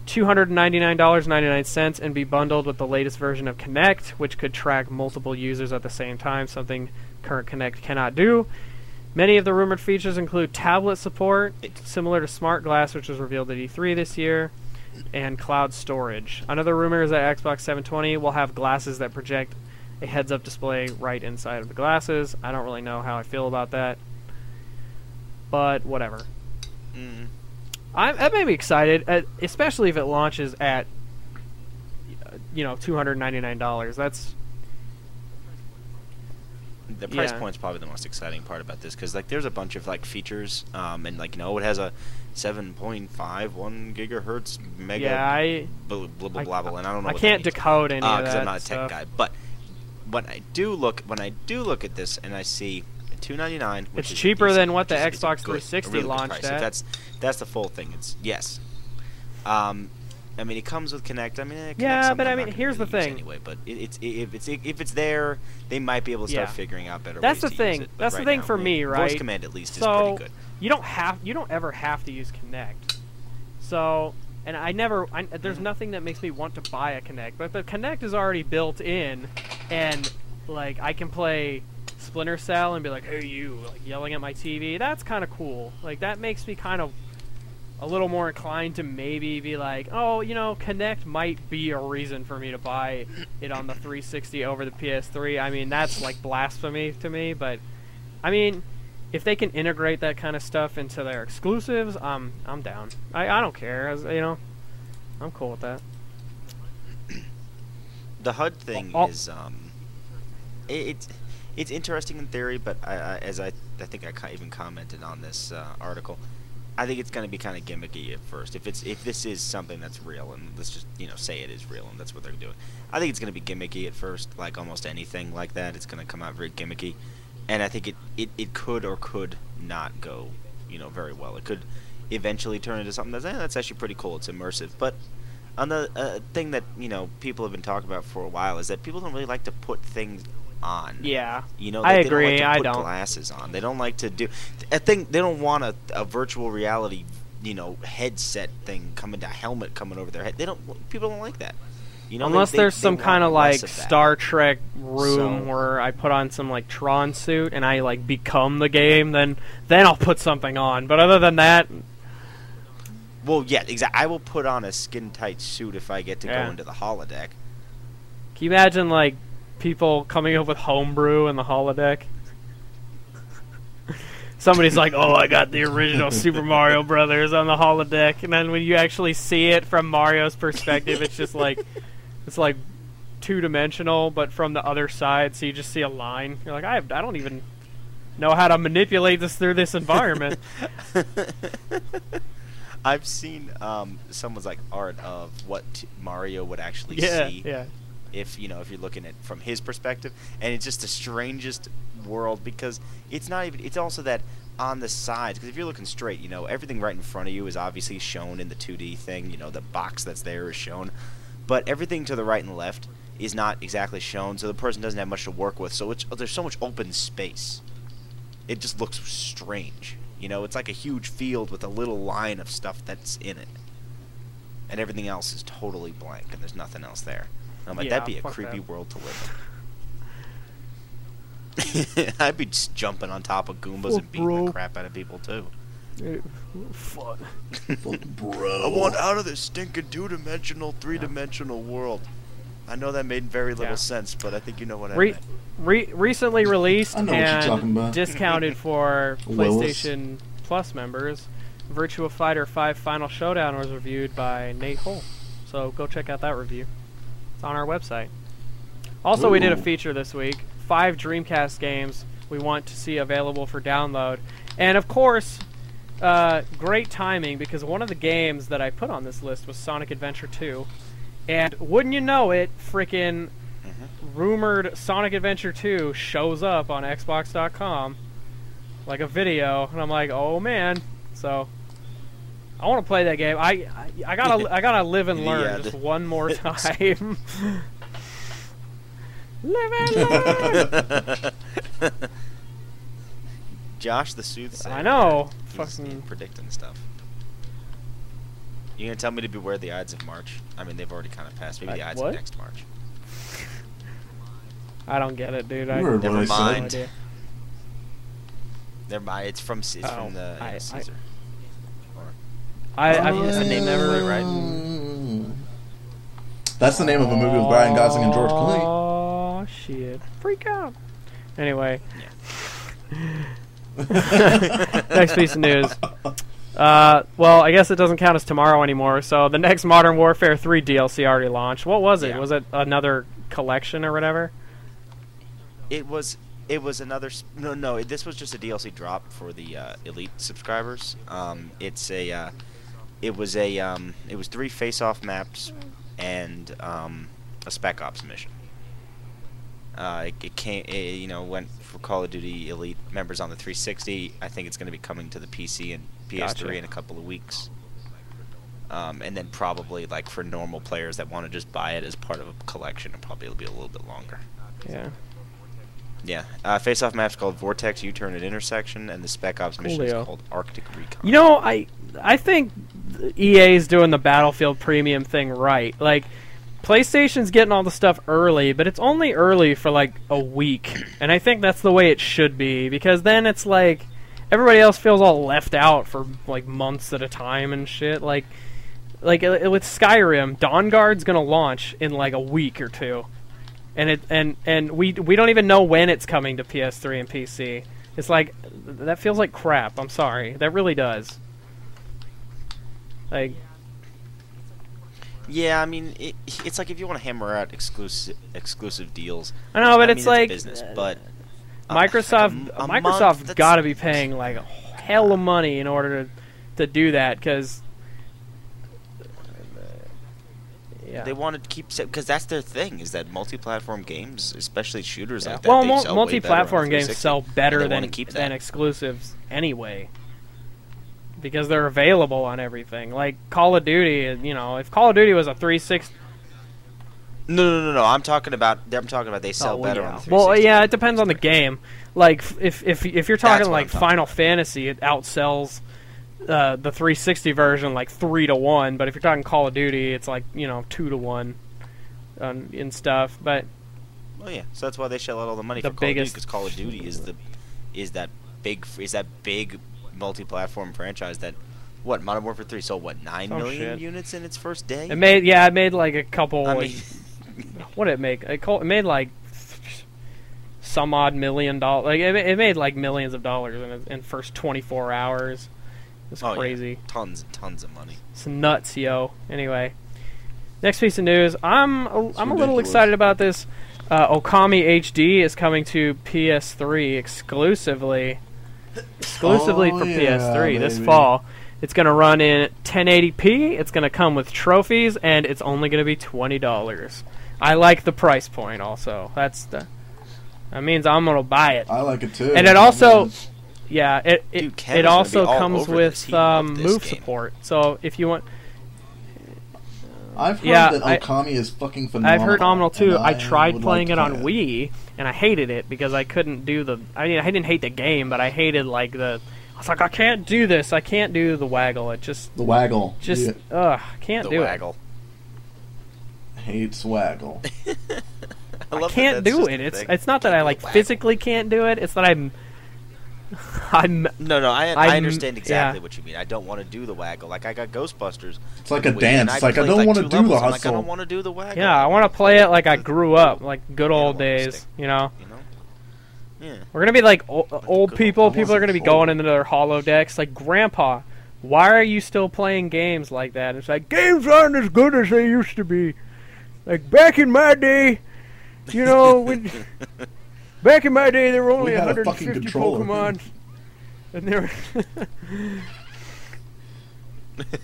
$299.99 and be bundled with the latest version of Kinect, which could track multiple users at the same time, something current Kinect cannot do. Many of the rumored features include tablet support, similar to Smart Glass, which was revealed at E3 this year, and cloud storage. Another rumor is that Xbox 720 will have glasses that project a heads-up display right inside of the glasses. I don't really know how I feel about that, but whatever. Mm. I'm, that made me excited, uh, especially if it launches at uh, you know two hundred ninety nine dollars. That's the price Yeah. point's probably the most exciting part about this because like there's a bunch of like features um, and like you know it has a 7.51 gigahertz mega yeah. I blah blah blah I- blah, blah and I don't know I what can't decode any of because that I'm not a tech stuff. guy. But when I do look, when I do look at this, and I see 299, It's cheaper decent- than what the which is- it's a Xbox 360 really launched at. That's that's the full thing. It's yes. Um, I mean, it comes with Kinect. I mean, Yeah, but I mean, here's the really use thing. Anyway, but it, it's if it's if it's there, they might be able to start Yeah. figuring out better That's ways the to use thing. it, That's the thing now, for me, Voice right? command at least is pretty good. you don't have you don't ever have to use Kinect. So and I never I, there's Mm-hmm. nothing that makes me want to buy a Kinect, but the Kinect is already built in, and like I can play Splinter Cell and be like, "Hey, you!" like yelling at my TV. That's kind of cool. Like that makes me kind of a little more inclined to maybe be like, "Oh, you know, Kinect might be a reason for me to buy it on the 360 over the PS3." I mean, that's like blasphemy to me, but I mean, if they can integrate that kind of stuff into their exclusives, I'm I'm down. I, I don't care. As, you know, I'm cool with that. the HUD thing Oh. is um, it, it's it's interesting in theory, but I, I, as I I think I even commented on this uh, article, I think it's going to be kind of gimmicky at first. If it's if this is something that's real, and let's just you know say it is real, and that's what they're doing. I think it's going to be gimmicky at first, like almost anything like that. It's going to come out very gimmicky, and I think it, it, it could or could not go, you know, very well. It could eventually turn into something that's eh, that's actually pretty cool. It's immersive, but on the uh, thing that you know people have been talking about for a while is that people don't really like to put things on. Yeah, You know, I they, they agree, Don't like to I put don't. glasses on. They don't like to do. I think they don't want a, a virtual reality, you know, headset thing coming, a helmet coming over their head. They don't. People don't like that. You know, unless they- there's they some kind of like of. Star Trek room So- where I put on some like Tron suit and I like become the game, then then I'll put something on. But other than that, Well, yeah, exactly. I will put on a skin tight suit if I get to Yeah. go into the holodeck. can you imagine like people coming up with homebrew in the holodeck? Somebody's like, "Oh, I got the original Super Mario Brothers on the holodeck," and then when you actually see it from Mario's perspective, it's just like it's like two dimensional, but from the other side, so you just see a line. You're like, I, I don't even know how to manipulate this through this environment. I've seen um, someone's like art of what t- Mario would actually yeah, see yeah. If you know if you're looking at from his perspective, and it's just the strangest world because it's not even. It's also that on the sides because if you're looking straight, you know everything right in front of you is obviously shown in the 2D thing. You know the box that's there is shown, but everything to the right and left is not exactly shown, so the person doesn't have much to work with. So there's so much open space. It just looks strange. You know, it's like a huge field with a little line of stuff that's in it, and everything else is totally blank, and there's nothing else there. And I'm like, Yeah, that'd be a creepy that. world to live in. I'd be just jumping on top of Goombas Oh, and beating bro. the crap out of people too. Fuck. Bro. I want out of this stinking two-dimensional, three-dimensional world. I know that made very little Yeah. sense, but I think you know what I Re- meant. re- recently released I know what you're and discounted for Willis. PlayStation Plus members. Virtua Fighter 5 Final Showdown was reviewed by Nate Hull. So go check out that review. It's on our website. Also, we did a feature this week. Five Dreamcast games we want to see available for download. And of course, uh, great timing because one of the games that I put on this list was Sonic Adventure 2. And wouldn't you know it, freaking rumored Sonic Adventure 2 shows up on Xbox.com like a video, and I'm like, oh man. So I want to play that game. I I, I gotta I gotta live and learn Yeah, just one more time. live and learn. Josh the soothsayer. I know. He's Fucking predicting stuff. You gonna tell me to beware the Ides of March? I mean, they've already kind of passed. Maybe the Ides what? of next March. I don't get it, dude. I You heard what I have no said. Never mind. It's from C- it's Oh, from the I- yeah, I- Caesar. Or- I, I, That's the name never right? That's the name of a movie with Ryan Gosling and George Clooney. Oh shit! Freak out. Anyway, next piece of news. Uh, well, I guess it doesn't count as tomorrow anymore. So the next Modern Warfare 3 DLC already launched. What was it? Yeah. Was it another collection or whatever? It was it was another no no this was just a DLC drop for the uh, elite subscribers. Um, it's a uh, it was a um, it was three face-off maps and um, a Spec Ops mission. Uh, it, it came it, you know went for Call of Duty Elite members on the 360. I think it's going to be coming to the PC and PS3 Gotcha. in a couple of weeks. Um, and then probably like for normal players that want to just buy it as part of a collection, it probably will be a little bit longer. Yeah. Yeah, uh, face-off map's called Vortex U-turn at intersection, and the Spec Ops mission is called Arctic Recon. You know, I I think EA's doing the Battlefield Premium thing right. Like PlayStation's getting all the stuff early, but it's only early for like a week. And I think that's the way it should be because then it's like everybody else feels all left out for like months at a time and shit. Like like uh, with Skyrim, Dawnguard's going to launch in like a week or two. And it and and we we don't even know when it's coming to PS3 and PC. It's like that feels like crap. I'm sorry. That really does. Like Yeah, I mean, it, it's like if you want to hammer out exclusive exclusive deals. I know, but I it's mean, like business, but uh, Microsoft a a Microsoft got to be paying like a hell of money in order to to do that cuz yeah. They want to keep because that's their thing is that multi-platform games, especially shooters Yeah. like that. well, they mul- sell way better on multi-platform games sell better than keep than exclusives anyway. Because they're available on everything. Like Call of Duty, you know, if Call of Duty was a 360 No, no, no, no. I'm talking about. I'm talking about they sell Oh, well, better yeah. on the 360. Well, yeah, it depends on the game. Like if if if you're talking what like talking Final Fantasy, it outsells uh, the 360 version like three to one. But if you're talking Call of Duty, it's like you know two to one, um, and stuff. But Well, yeah. So that's why they shell out all the money The for Call biggest- of Duty because Call of Duty is the is that big is that big multi-platform franchise that what Modern Warfare 3 sold what nine Oh, million shit. units in its first day. it made yeah, it made like a couple. I like, mean, what did it make? It, call, it made like some odd million dollars. Like it, it made like millions of dollars in in first 24 hours. It's oh, yeah. crazy. tons and tons of money. It's nuts, yo. Anyway, next piece of news. I'm a, I'm a little excited about this. Uh, Okami HD is coming to PS3 exclusively, exclusively Oh, for yeah, PS3 this fall. It's going to run in 1080p. It's going to come with trophies, and it's only going to be twenty dollars. I like the price point. Also, that's the that means I'm going to buy it. I like it too. And it also- mean, Yeah, it it, Dude, it also comes with He um, move game. support. So if you want, I've heard yeah, that I- Okami is fucking phenomenal. I've heard nominal too. and I tried playing like it on play Wii, and I hated it because I couldn't do the. I mean, I didn't hate the game, but I hated like the. I was like, I can't do this. I can't do the waggle. It just, The waggle. just, Yeah, ugh, I can't The do waggle. hates waggle. I, it. I can't that's do it. It's thing. it's not that I like physically can't do it. It's that I'm. I'm. No, no, I, I understand exactly yeah. what you mean. I don't want to do the waggle. Like I got Ghostbusters. It's like a on Wii, dance. and It's like I don't want to do the I'm Like, I don't want to do the waggle. Yeah, I want to play it like I grew up, like good old don't days. You know. You know. Yeah. We're gonna be like o- old people. old People are gonna be old. going into their holodecks. Like, Grandpa, why are you still playing games like that? It's like games aren't as good as they used to be. Like back in my day, you know, when back in my day there were only We had a 150 controller. Pokemon, and there.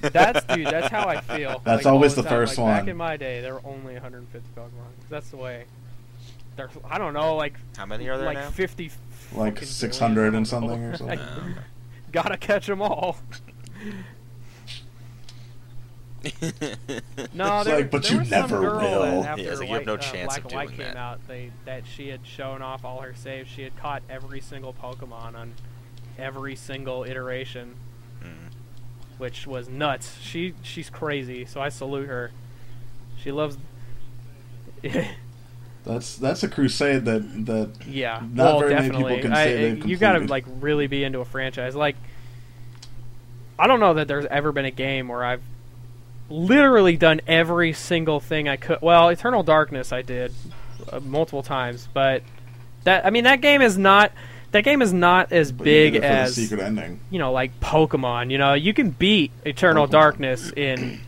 that's dude. That's how I feel. That's like, all always the time. first Like, Back in my day, there were only 150 Pokemon. That's the way. There's, I don't know, like How many are there like now? 50 Like fucking 600 billion. and something or something. Gotta catch them all. No, there, like, but there you was some never girl will. That after Yeah, like, you White, have no uh, chance Black of and White came that. out, they that she had shown off all her saves. She had caught every single Pokemon on every single iteration, Mm. which was nuts. She she's crazy, so I salute her. She loves. That's that's a crusade that that Yeah, Not well, very many people can I, say they've you gotta like really be into a franchise. Like, I don't know that there's ever been a game where I've literally done every single thing I could. Well, Eternal Darkness I did uh, multiple times, but that I mean that game is not that game is not as But big did it the as secret ending. you know, like Pokemon. You know, you can beat Eternal Pokemon. Darkness in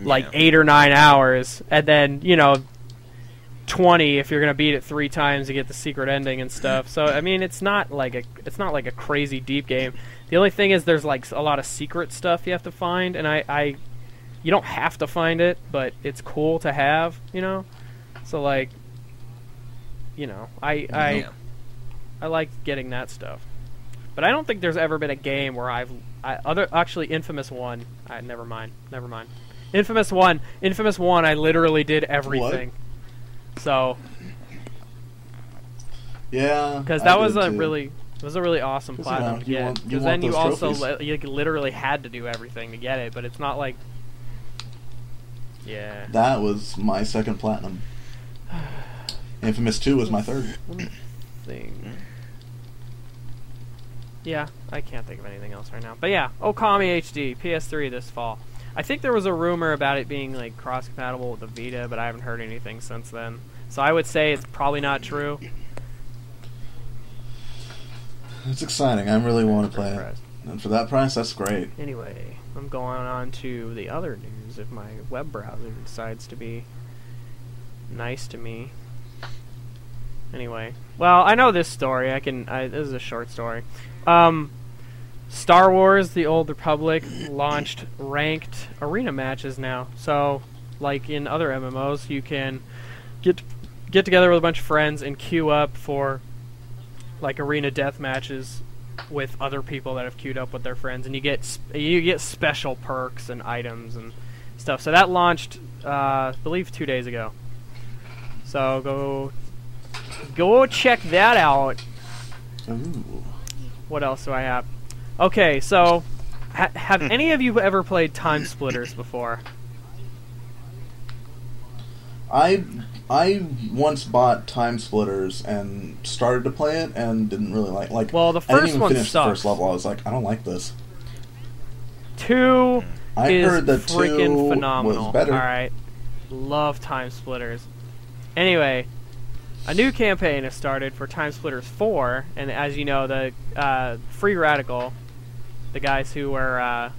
like Yeah. eight or nine hours, and then you know, twenty if you're gonna beat it three times to get the secret ending and stuff. So I mean, it's not like a it's not like a crazy deep game. The only thing is there's like a lot of secret stuff you have to find, and I, I you don't have to find it, but it's cool to have. You know, so like, you know, I I. Yeah. I like getting that stuff. But I don't think there's ever been a game where I've I, other actually Infamous One. I never mind, never mind. Infamous One, Infamous One. I literally did everything. What? So Yeah, because I that was did a too. really it was a really awesome 'Cause, you know, platinum to get. Because then you those also trophies. li- you literally had to do everything to get it. But it's not like yeah. That was my second platinum. Infamous Two was my third. thing. Yeah, I can't think of anything else right now. But yeah, Okami HD, PS3 this fall. I think there was a rumor about it being like cross compatible with the Vita, but I haven't heard anything since then. So I would say it's probably not true. It's exciting. I really want to play it, and for that price, that's great. Anyway, I'm going on to the other news if my web browser decides to be nice to me. Anyway, well, I know this story. I can. I, this is a short story. Um, Star Wars: The Old Republic launched ranked arena matches now. So, like in other MMOs, you can get get together with a bunch of friends and queue up for like arena death matches with other people that have queued up with their friends, and you get sp- you get special perks and items and stuff. So that launched, uh, I believe, two days ago. So go go check that out. Ooh. What else do I have? Okay, so ha- have any of you ever played Time Splitters before? I I once bought Time Splitters and started to play it and didn't really like like. Well, the I didn't first even one finish sucks. the first level. I was like, I don't like this. Two I is heard that freaking phenomenal. All right, love Time Splitters. Anyway, a new campaign has started for Time Splitters 4, and as you know, the uh, Free Radical, the guys who were, uh,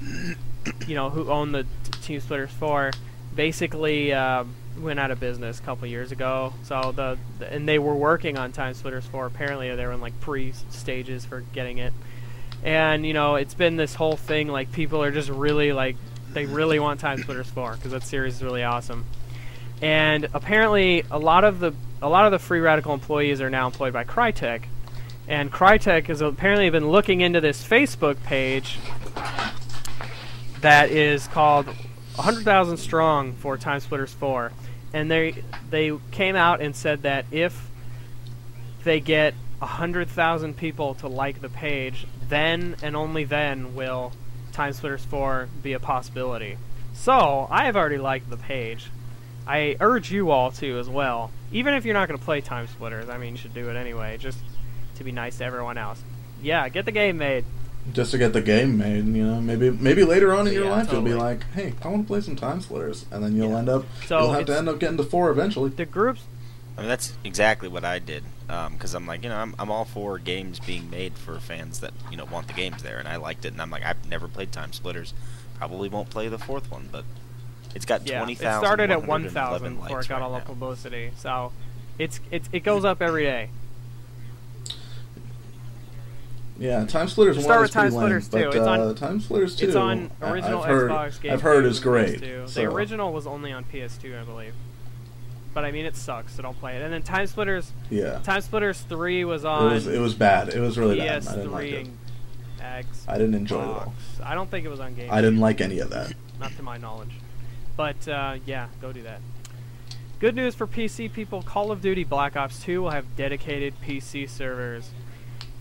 you know, who own the Time Splitters 4, basically um went out of business a couple years ago. So the, the and they were working on Time Splitters 4. Apparently, they were in like pre stages for getting it. And you know, it's been this whole thing like people are just really like they really want Time Splitters 4 because that series is really awesome. And apparently, a lot of the a lot of the Free Radical employees are now employed by Crytek, and Crytek has apparently been looking into this Facebook page that is called 100,000 Strong for Time Splitters 4, and they they came out and said that if they get 100,000 people to like the page, then and only then will Time Splitters 4 be a possibility. So, I have already liked the page. I urge you all to as well. Even if you're not going to play Time Splitters, I mean, you should do it anyway, just to be nice to everyone else. Yeah, get the game made. Just to get the game made, you know, maybe maybe later on in your Yeah, life you'll be like, hey, I want to play some Time Splitters, and then you'll Yeah. end up So you'll have to end up getting to four eventually. The groups I mean, that's exactly what I did. Because I'm like, you know, I'm, I'm all for games being made for fans that, you know, want the games there. And I liked it. And I'm like, I've never played Time Splitters. Probably won't play the fourth one, but it's got Yeah, 20,000. it started at 1,000 before it likes got right all the publicity. So, it's it's it goes up every day. Yeah, Time Splitters Start one with is pretty Time lame, Splitters but 2. It's on- uh, Time Splitters two. It's on original I've heard, Xbox Game. I've heard is great. So- The original was only on PS2, I believe. But I mean, it sucks, so don't play it. And then Time Splitters, Yeah, Time Splitters 3 was it on was it was bad. It was really bad. I PS3 didn't like it. X. I didn't enjoy it all. I don't think it was on Game. I didn't like any of that. not to my knowledge. But uh, yeah, go do that. Good news for PC people: Call of Duty Black Ops 2 will have dedicated PC servers.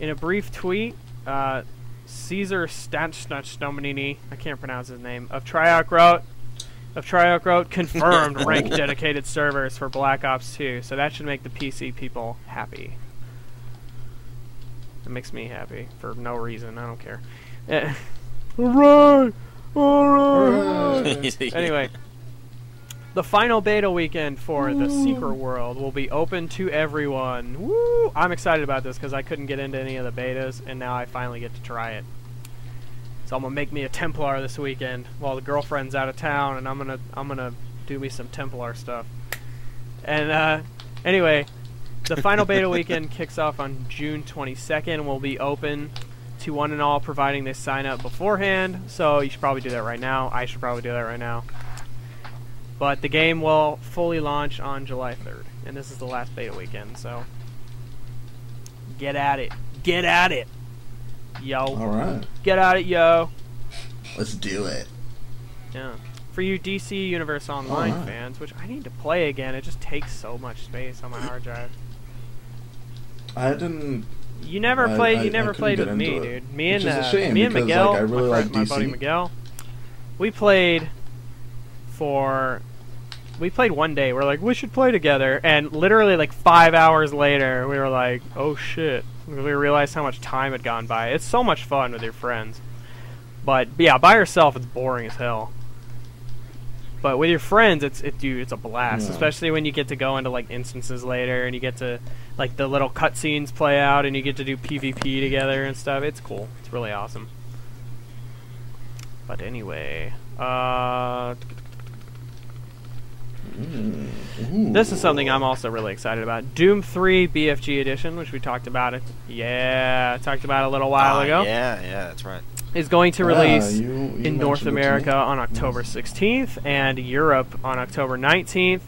In a brief tweet, uh, Caesar Stanchnominini, I can't pronounce his name, of Treyarch wrote, of Treyarch wrote, confirmed rank dedicated servers for Black Ops 2. So that should make the PC people happy. It makes me happy for no reason. I don't care. Eh. Hooray! Hooray! Hooray! anyway, the final beta weekend for the Secret World will be open to everyone. Woo! I'm excited about this because I couldn't get into any of the betas, and now I finally get to try it. So I'm gonna make me a Templar this weekend while the girlfriend's out of town, and I'm gonna I'm gonna do me some Templar stuff. And uh, anyway, the final beta weekend kicks off on June 22nd and will be open to one and all, providing they sign up beforehand. So you should probably do that right now. I should probably do that right now. But the game will fully launch on July 3rd, and this is the last beta weekend. So get at it, get at it, yo, All right, get at it, yo. let's do it. Yeah. For you DC Universe Online Alright. fans, which I need to play again, it just takes so much space on my hard drive. I didn't. You never I- played. I- you never played with me, it, dude. Me and uh, shame me and because, Miguel, like, I really my, like friend, my buddy Miguel. We played for. We played one day. We're like, we should play together, and literally like five hours later, we were like, oh shit. We realized how much time had gone by. It's so much fun with your friends, but yeah, by yourself it's boring as hell. But with your friends, it's it dude, it's a blast. Yeah. Especially when you get to go into like instances later, and you get to like the little cutscenes play out, and you get to do PvP together and stuff. It's cool. It's really awesome. But anyway, uh, ooh. this is something I'm also really excited about. Doom 3 BFG Edition, which we talked about it. Yeah, talked about a little while Ah, ago. Yeah, yeah, that's right. Is going to release you- you in North mentioned it to me. America on October 16th and Europe on October 19th.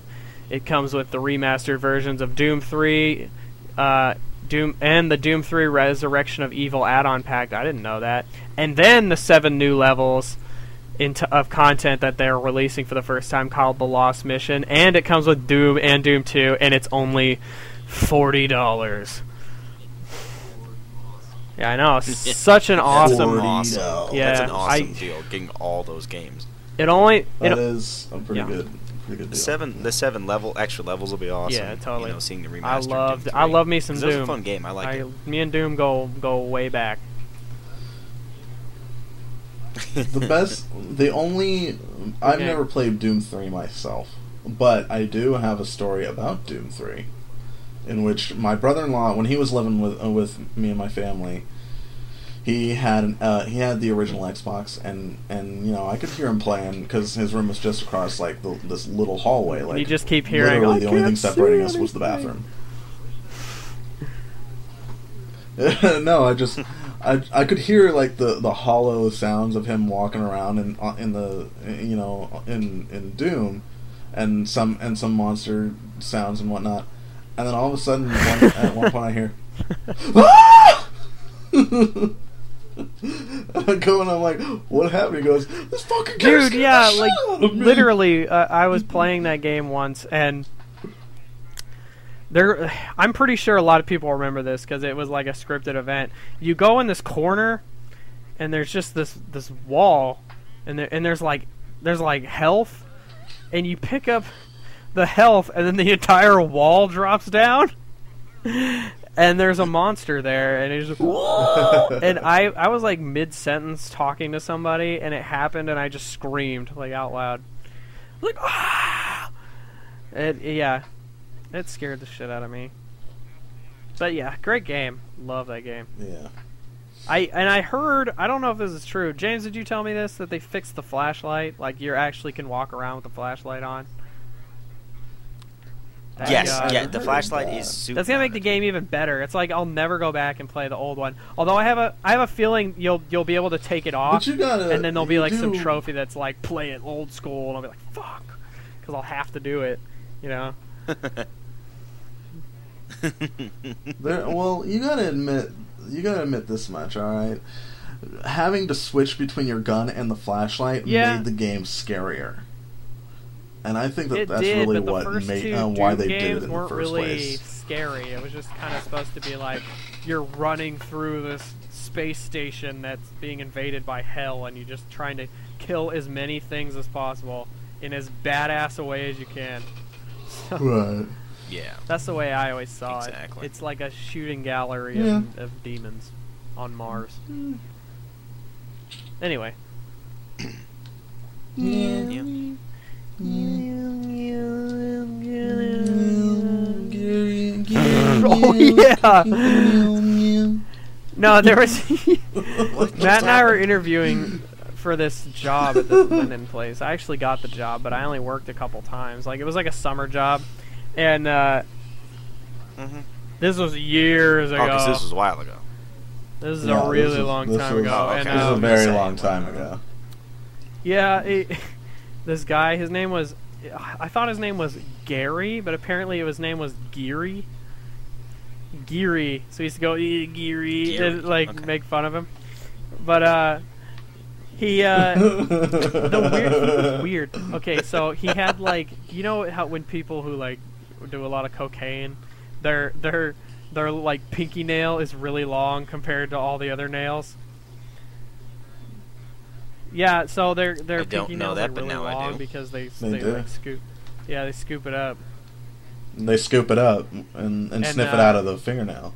It comes with the remastered versions of Doom 3, uh, Doom and the Doom 3 Resurrection of Evil add-on pack. I didn't know that. And then the seven new levels into, of content that they're releasing for the first time called the Lost Mission, and it comes with Doom and Doom 2, and it's only forty dollars. Yeah, I know. Such an awesome. Forty awesome. Yeah, That's an awesome I- deal. Getting all those games. It only. It, That is a pretty Yeah. good, pretty good The seven, the seven level extra levels will be awesome. Yeah, totally. You know, seeing the remaster. I of Doom loved. I love me some 'Cause It was Doom. a fun game. I like I, it. me and Doom go go way back. The best the only I've Okay. never played Doom 3 myself, but I do have a story about Doom 3 in which my brother-in-law when he was living with uh, with me and my family he had an, uh, he had the original Xbox and and you know I could hear him playing cuz his room was just across like the, this little hallway like you just keep hearing. literally "I the only thing separating us was the bathroom. no, I just I, I could hear like the, the hollow sounds of him walking around in uh, in the you know in in Doom, and some and some monster sounds and whatnot, and then all of a sudden one, at one point I hear, "Ah!" I go and I'm like, what happened? He goes, this fucking Dude, yeah, like out of me." literally, uh, I was playing that game once, and there, I'm pretty sure a lot of people remember this because it was like a scripted event. You go in this corner, and there's just this this wall, and there and there's like there's like health, and you pick up the health, and then the entire wall drops down. And there's a monster there, and it's and I I was like mid sentence talking to somebody, and it happened, and I just screamed like out loud, like ah! It yeah, it scared the shit out of me. But yeah, great game. Love that game. yeah. I and I heard I don't know if this is true. James, did you tell me this that they fixed the flashlight? Like you actually can walk around with the flashlight on. That Yes, guy- yeah. The flashlight is super. That's gonna make the game even better. It's like I'll never go back and play the old one. Although I have a I have a feeling you'll you'll be able to take it off, But you gotta. and then there'll be you like some trophy that's like play it old school, and I'll be like fuck, because I'll have to do it. You know? There, well, you gotta admit, you gotta admit this much, all right. Having to switch between your gun and the flashlight Yeah. made the game scarier, and I think that it that's did, really what made uh, why they did it in the first really place. scary. It was just kind of supposed to be like you're running through this space station that's being invaded by hell, and you're just trying to kill as many things as possible in as badass a way as you can. Right. yeah. That's the way I always saw it. Exactly. it. It's like a shooting gallery Yeah. of, of demons on Mars. Mm. Anyway, Yeah. Yeah. Oh yeah. No, there was Matt and I were interviewing for this job at this linen place. I actually got the job, but I only worked a couple times. Like it was like a summer job, and uh, Mhm. this was years ago. Oh, this was a while ago. This is Yeah, a really was- long time was- ago. Oh, and, okay. This is a um, very long time ago. Yeah, it, this guy, his name was, I thought his name was Gary, but apparently his name was Geary. Geary. So he used to go "Eh, Geary Geary, and like okay. make fun of him. But uh, he uh, the weird, was weird. Okay, so he had like, you know how when people who like do a lot of cocaine, their their their like pinky nail is really long compared to all the other nails. Yeah, so their their I pinky know nails that, are really now I long do. because they They they do. like scoop. Yeah, they scoop it up. they scoop it up and, and, And, sniff it uh, out of the fingernail.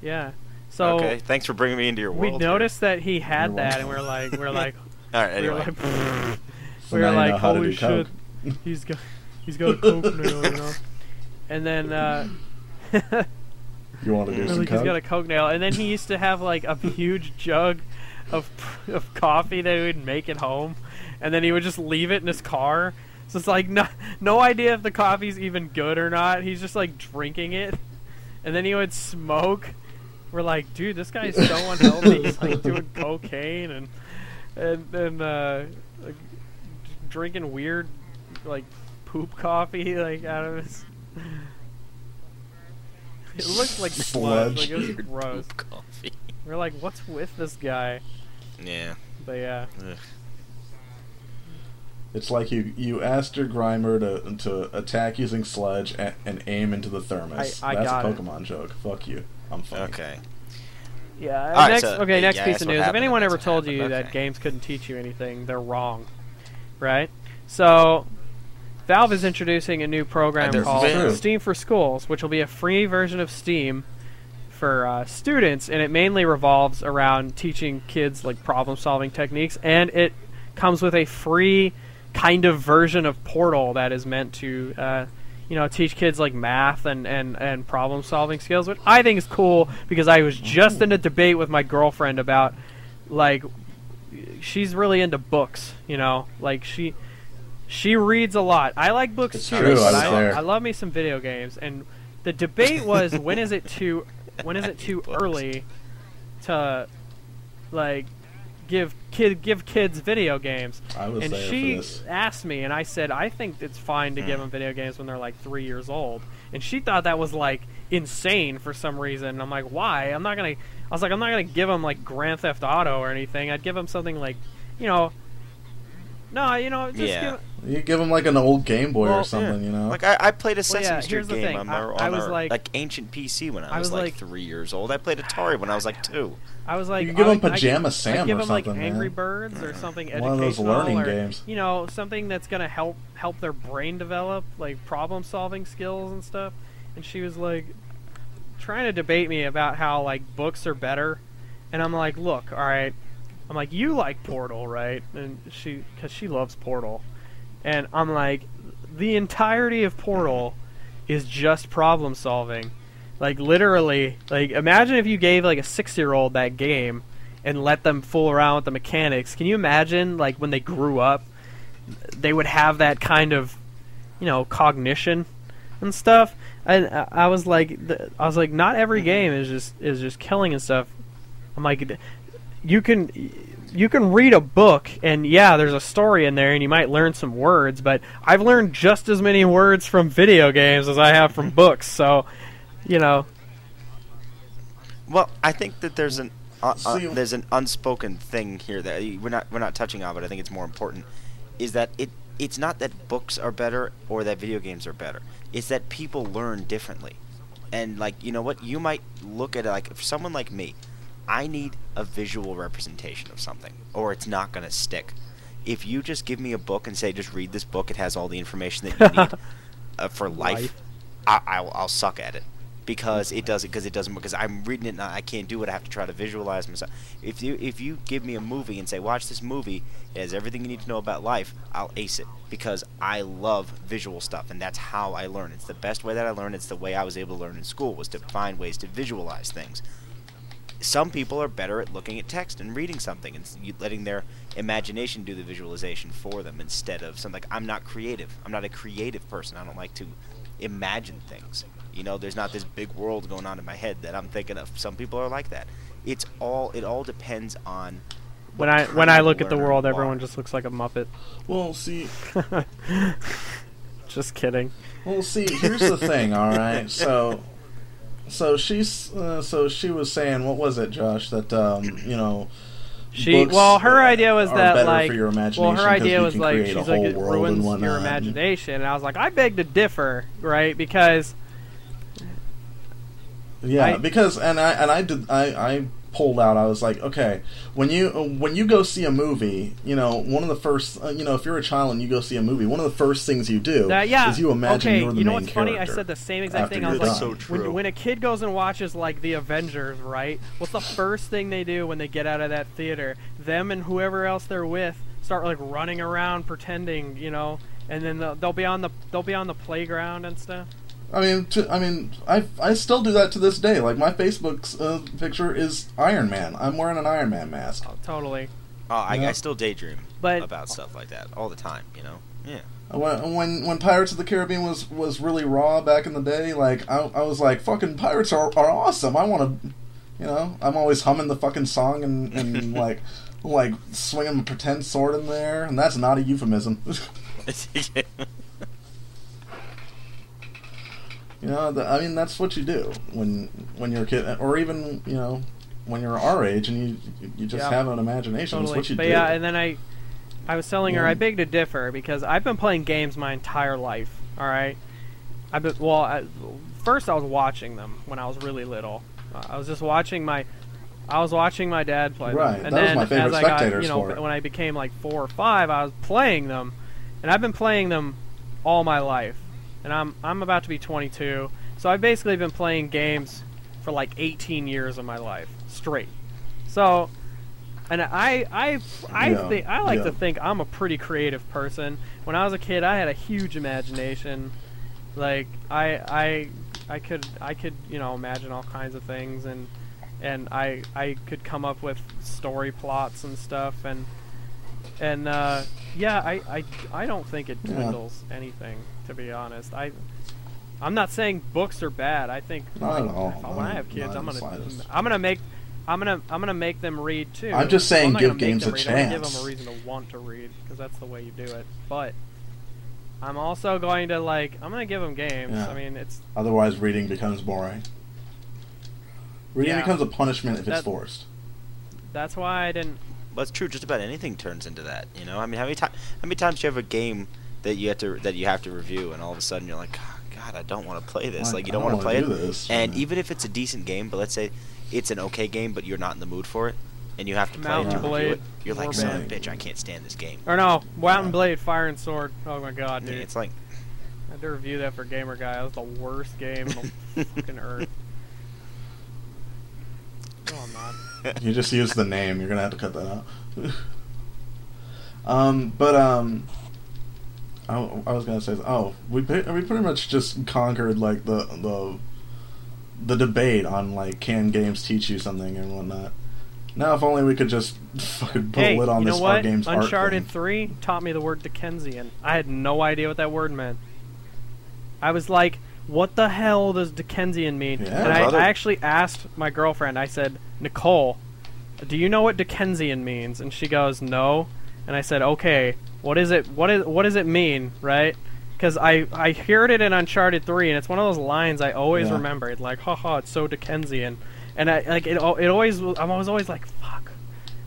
Yeah. So okay, thanks for bringing me into your we world. here. noticed that he had You're that, and welcome. we are like, we are like, All right, we were anyway. like, So we now were like, know how to holy shit, coke. he's got he's got a coke nail, you know. And then uh, You want to do some like, he's coke? got a coke nail, and then he used to have like a huge jug of of coffee that he would make at home, and then he would just leave it in his car. So it's like no no idea if the coffee's even good or not. He's just like drinking it, and then he would smoke. We're like, dude, this guy's so unhealthy. He's like doing cocaine and and and uh, like, drinking weird like poop coffee like out of his. It looked like sludge. Like it was gross. poop coffee. We're like, what's with this guy? Yeah. But yeah, Ugh. It's like you you asked your Grimer to to attack using sludge and, and aim into the thermos. I- I That's got a it. Pokemon joke. Fuck you. I'm fine. Okay. yeah. Alright, next, so- okay, next yeah, piece of what news. If anyone ever told happened, you that games couldn't teach you anything, they're wrong. Right? So, Valve is introducing a new program called true. Steam for Schools, which will be a free version of Steam for uh, students, and it mainly revolves around teaching kids like problem-solving techniques, and it comes with a free kind of version of Portal that is meant to, uh, you know, teach kids like math and, and, and problem-solving skills, which I think is cool because I was just in a debate with my girlfriend about like she's really into books, you know, like she she reads a lot. I like books It's too, true, but I I. I love me some video games. And the debate was when is it too when is it too early to like give kid give kids video games. I was And she asked me, and I said I think it's fine to give Hmm. them video games when they're like three years old. And she thought that was like insane for some reason. And I'm like, why? I'm not gonna. I was like, I'm not gonna give them like Grand Theft Auto or anything. I'd give them something like, you know. No, you know, just Yeah. give. You give them like an old Game Boy Well, or something, you know. Like I, I played a Well, Sesame yeah, Street game on, I- our, I was our, like- ancient PC when I, I was, was like, like- three years old. I played Atari when I was like two. I was like, could give them would- I Pajama Sam I'd give or 'em, like something, Angry man. Birds or something One of those educational learning or, games. You know, something that's gonna help help their brain develop, like problem solving skills and stuff. And she was like trying to debate me about how like books are better, and I'm like, look, all right. I'm like, you like Portal, right? And she, because she loves Portal, and I'm like, the entirety of Portal is just problem solving. Like literally, like imagine if you gave like a six year old that game and let them fool around with the mechanics. Can you imagine like when they grew up, they would have that kind of, you know, cognition and stuff. And I was like, I was like, not every game is just is just killing and stuff. I'm like, you can you can read a book and yeah, there's a story in there and you might learn some words, but I've learned just as many words from video games as I have from books. So, you know, Well, I think that there's an uh, uh, there's an unspoken thing here that we're not we're not touching on, but I think it's more important. Is that it? It's not that books are better or that video games are better. It's that people learn differently, and like you know what, you might look at it like for someone like me, I need a visual representation of something, or it's not gonna stick. If you just give me a book and say just read this book, it has all the information that you need uh, for life. Life. I, I'll, I'll suck at it. because it does it because it doesn't because I'm reading it and I can't do it. I have to try to visualize myself. If you if you give me a movie and say watch this movie, it has everything you need to know about life, I'll ace it because I love visual stuff and that's how I learn. It's the best way that I learn. It's the way I was able to learn in school was to find ways to visualize things. Some people are better at looking at text and reading something and letting their imagination do the visualization for them instead of something like I'm not creative. I'm not a creative person. I don't like to imagine things. You know, there's not this big world going on in my head that I'm thinking of. Some people are like that. It's all it all depends on When I when I look at the world, everyone are. just looks like a muppet. Well, see, just kidding. Well, see, here's the thing. All right, so, so she's, uh, so she was saying, what was it, Josh? That um, you know, She well, her idea was that like for your well, her idea was like she's like it ruins your imagination, and I was like, I beg to differ, right? Because Yeah, I- because and I and I did I I pulled out. I was like, okay, when you when you go see a movie, you know, one of the first, uh, you know, if you're a child and you go see a movie, one of the first things you do that, yeah, is you imagine okay, you're the you know main what's funny? I said the same exact thing. I was like, done. So when, when a kid goes and watches like the Avengers, right? What's the first thing they do when they get out of that theater? Them and whoever else they're with start like running around pretending, you know, and then they'll, they'll be on the they'll be on the playground and stuff. I mean, to, I mean, I I still do that to this day. Like my Facebook uh, picture is Iron Man. I'm wearing an Iron Man mask. Oh, totally. Oh, I, Yeah. I still daydream But- about stuff like that all the time. You know, yeah. When when when Pirates of the Caribbean was was really raw back in the day, like I, I was like, fucking pirates are, are awesome. I want to, you know, I'm always humming the fucking song and and like like swinging a pretend sword in there, and that's not a euphemism. you know, the, I mean that's what you do when when you're a kid, or even you know when you're our age and you you just Yeah. have an imagination. Totally. what you but do. yeah, and then I, I was telling her I beg to differ because I've been playing games my entire life. All right, I've been well. I, first, I was watching them when I was really little. I was just watching my, I was watching my dad play Right, them, and that was then my favorite as I got, you know, when I became like four or five, I was playing them, and I've been playing them all my life, and I'm I'm about to be 22, so I've basically been playing games for like 18 years of my life straight. So, and I I I Yeah, think I like yeah. to think I'm a pretty creative person. When I was a kid, I had a huge imagination. Like I I I could I could you know imagine all kinds of things and and I I could come up with story plots and stuff and and uh, yeah I, I I don't think it Yeah. dwindles anything to be honest. I I'm not saying books are bad. I think Not at all. I, when I have kids, I'm gonna. I'm gonna make I'm gonna I'm gonna make them read too. I'm just saying not give games a read, I'm gonna give them a reason to want to read because that's the way you do it. But I'm also going to like I'm gonna give them games. Yeah. I mean, it's Otherwise, reading becomes boring. Reading Yeah. becomes a punishment if it's forced. that's why I didn't. Well, it's true. Just about anything turns into that. You know, I mean, how many times? How many times do you have a game that you have to that you have to review, and all of a sudden you're like, "Oh, God, I don't want to play this. Like, Like, you don't don't want to play it. this. And Yeah. even if it's a decent game, but let's say it's an okay game, but you're not in the mood for it, and you have to play Mount & it to review Blade, it, you're like, Warband. son of a bitch, I can't stand this game. Or no, Mount & Yeah. Blade, Fire and Sword. Oh my God, Yeah, dude! It's like, I had to review that for Gamer Guy. That was the worst game on the fucking earth. No, I'm not. you just use the name. You're gonna have to cut that out. um, but um, I, I was gonna say, oh, we we pretty much just conquered like the the the debate on like can games teach you something and whatnot. Now, if only we could just fucking put hey, a lid on you this know art what? games art Uncharted. 3 taught me the word Dickensian. I had no idea what that word meant. I was like, what the hell does Dickensian mean? Yeah. and I, I actually asked my girlfriend, I said, Nicole, do you know what Dickensian means? And she goes, no. And I said, okay, what is it? What is what does it mean, right? Because I I heard it in Uncharted 3, and it's one of those lines I always Yeah. remember. It's like, haha, it's so Dickensian. And I like it. It always. I'm always always like, fuck.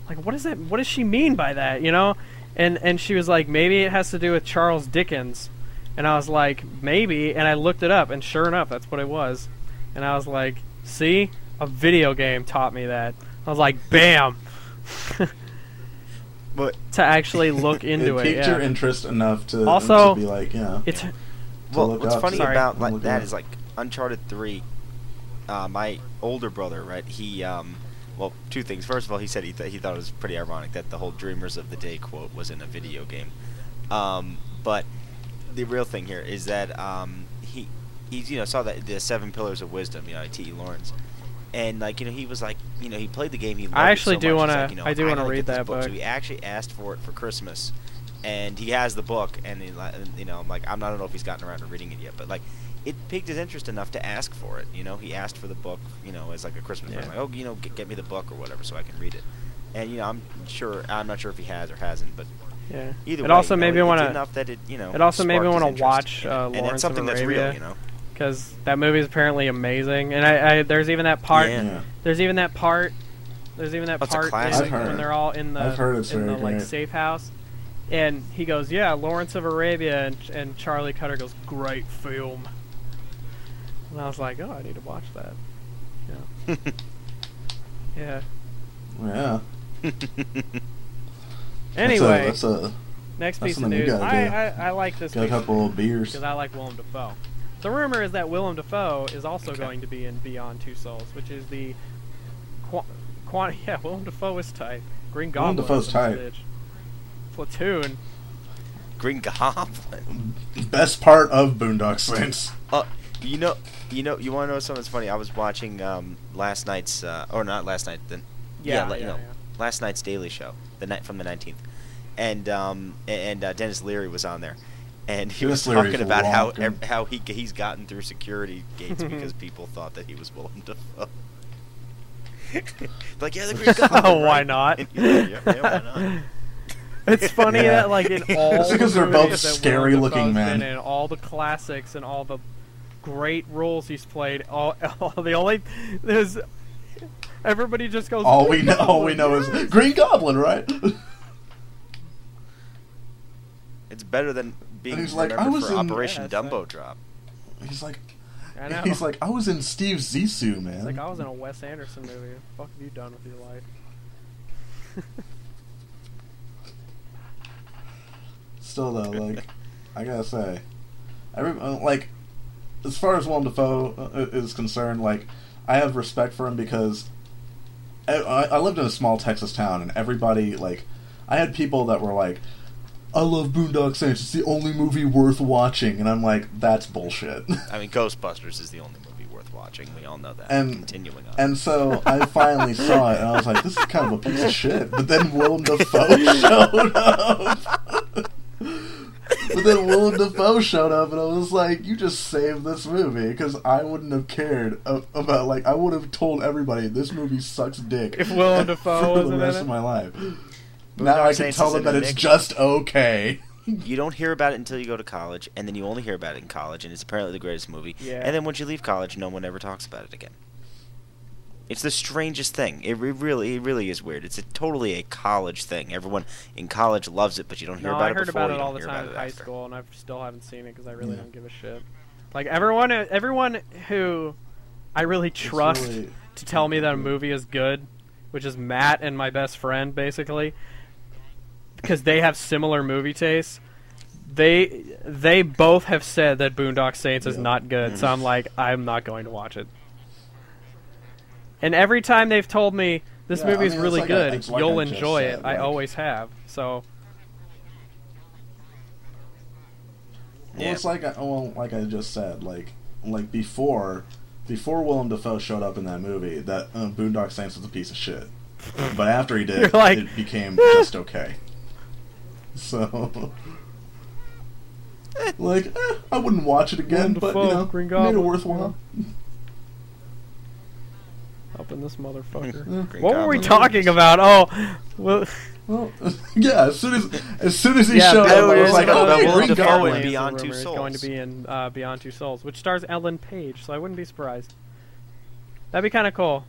Like, what does that? What does she mean by that? You know? And and she was like, maybe it has to do with Charles Dickens. And I was like, maybe. And I looked it up, and sure enough, that's what it was. And I was like, see, a video game taught me that. I was like, bam. but to actually look into it it. piqued yeah. your interest enough to, Also- to be like, yeah. It's to well, look what's up. funny Sorry. about To like look that up. is like Uncharted Three. uh, my older brother, right? He, um, well, two things. First of all, he said he, th- he thought it was pretty ironic that the whole "Dreamers of the Day" quote was in a video game. Um, but the real thing here is that um, he, he's you know saw that the Seven Pillars of Wisdom, you know, T. E. Lawrence, and like you know he was like you know he played the game. He I actually so do wanna- like, you know, I do wanna read that book. So he actually asked for it for Christmas, and he has the book. And he, you know, I'm like I'm not I don't know if he's gotten around to reading it yet, but like it piqued his interest enough to ask for it. You know, he asked for the book. You know, as like a Christmas present, Yeah. like oh you know get, get me the book or whatever so I can read it. And you know I'm sure I'm not sure if he has or hasn't, but Yeah. either it way, also you know, made me want to. enough that it you know It also made me wanna watch, uh, and Lawrence it's of something that's real. You know. Because that movie is apparently amazing, and I, I there's even that part. Yeah. Yeah. There's even that part. There's even that it's a part classic. in- when they're all in the I've heard it's in the like great. safe house, and he goes, "Yeah, Lawrence of Arabia," and and Charlie Cutter goes, "Great film." And I was like, "Oh, I need to watch that." Yeah. Yeah. Yeah. Anyway, that's a, that's a next that's piece of news. I. I I like this got a couple of beers. because I like Willem Dafoe. The rumor is that Willem Dafoe is also Okay. going to be in Beyond Two Souls, which is the Qu- Quan- yeah, Willem Dafoe is tight. Green Goblin. Willem Goblin. Dafoe's is tight. bitch. Platoon. Green Goblin. Best part of Boondock Saints. Uh, you know, you know, you want to know something that's funny? I was watching um, last night's, uh, or not last night, the, Yeah, like, yeah, you know, yeah. last night's Daily Show, the night from the nineteenth, and um, and uh, Denis Leary was on there, and he was talking about how walking. how he he's gotten through security gates because people thought that he was Willem Dafoe. like yeah, the Green Goblin. Oh, why not? And he's like, yeah, yeah, why not? It's funny Yeah. that like in all It's the because they're both scary looking men. been in, all the classics and all the great roles he's played. All, all the only there's everybody just goes. All we "Green know, all we Goblin, know is. Green Goblin, right? It's better than being he's like, remembered "I was for in- Operation Yeah, it's like- Dumbo Drop. he's like, I know. he's like, I was in Steve Zissou, man. It's like I was in a Wes Anderson movie. What the fuck have you done with your life? Still though, like, I gotta say, every uh, like, as far as Willem Dafoe uh, is concerned, like, I have respect for him because I, I I lived in a small Texas town, and everybody like, I had people that were like, I love Boondock Saints. It's the only movie worth watching, and I'm like, that's bullshit. I mean, Ghostbusters is the only movie worth watching. We all know that. And- Continuing on. And so I finally saw it, and I was like, "This is kind of a piece of shit." But then Willem Dafoe showed up. but then Willem Dafoe showed up, and I was like, "You just saved this movie," because I wouldn't have cared about like I would have told everybody this movie sucks dick If Willem Dafoe for wasn't the rest of my life. Now I can tell them that the it's just okay. you don't hear about it until you go to college, and then you only hear about it in college, and it's apparently the greatest movie. Yeah. And then once you leave college, no one ever talks about it again. It's the strangest thing. It really, it really is weird. It's a, totally a college thing. Everyone in college loves it, but you don't hear no, about I it heard before. about it all the time in high after. school, and I still haven't seen it because I really Yeah. don't give a shit. Like everyone, everyone who I really trust really- to tell me that a movie is good, which is Matt and my best friend, basically, because they have similar movie tastes. They they both have said that Boondock Saints is Yeah. not good, so I'm like, I'm not going to watch it. And every time they've told me this Yeah, I movie is mean, really like good, it's like you'll I enjoy said, it. I always have. So Well, Yeah. it's like I, well, like I just said, like like before, before Willem Dafoe showed up in that movie, that uh, Boondock Saints was a piece of shit. But after he did, like, it became just okay. So, like, eh, I wouldn't watch it again, Willem but you know, Green made it Goblin. worthwhile. up in this motherfucker. Green what were we Goblin. talking about? Oh, well, Well, yeah. As soon as as soon as he yeah, showed up, I was like, about oh, hey, Willem Green Goblin. in Beyond Two rumor is going to be in uh, Beyond Two Souls, which stars Ellen Page, so I wouldn't be surprised. That'd be kind of cool.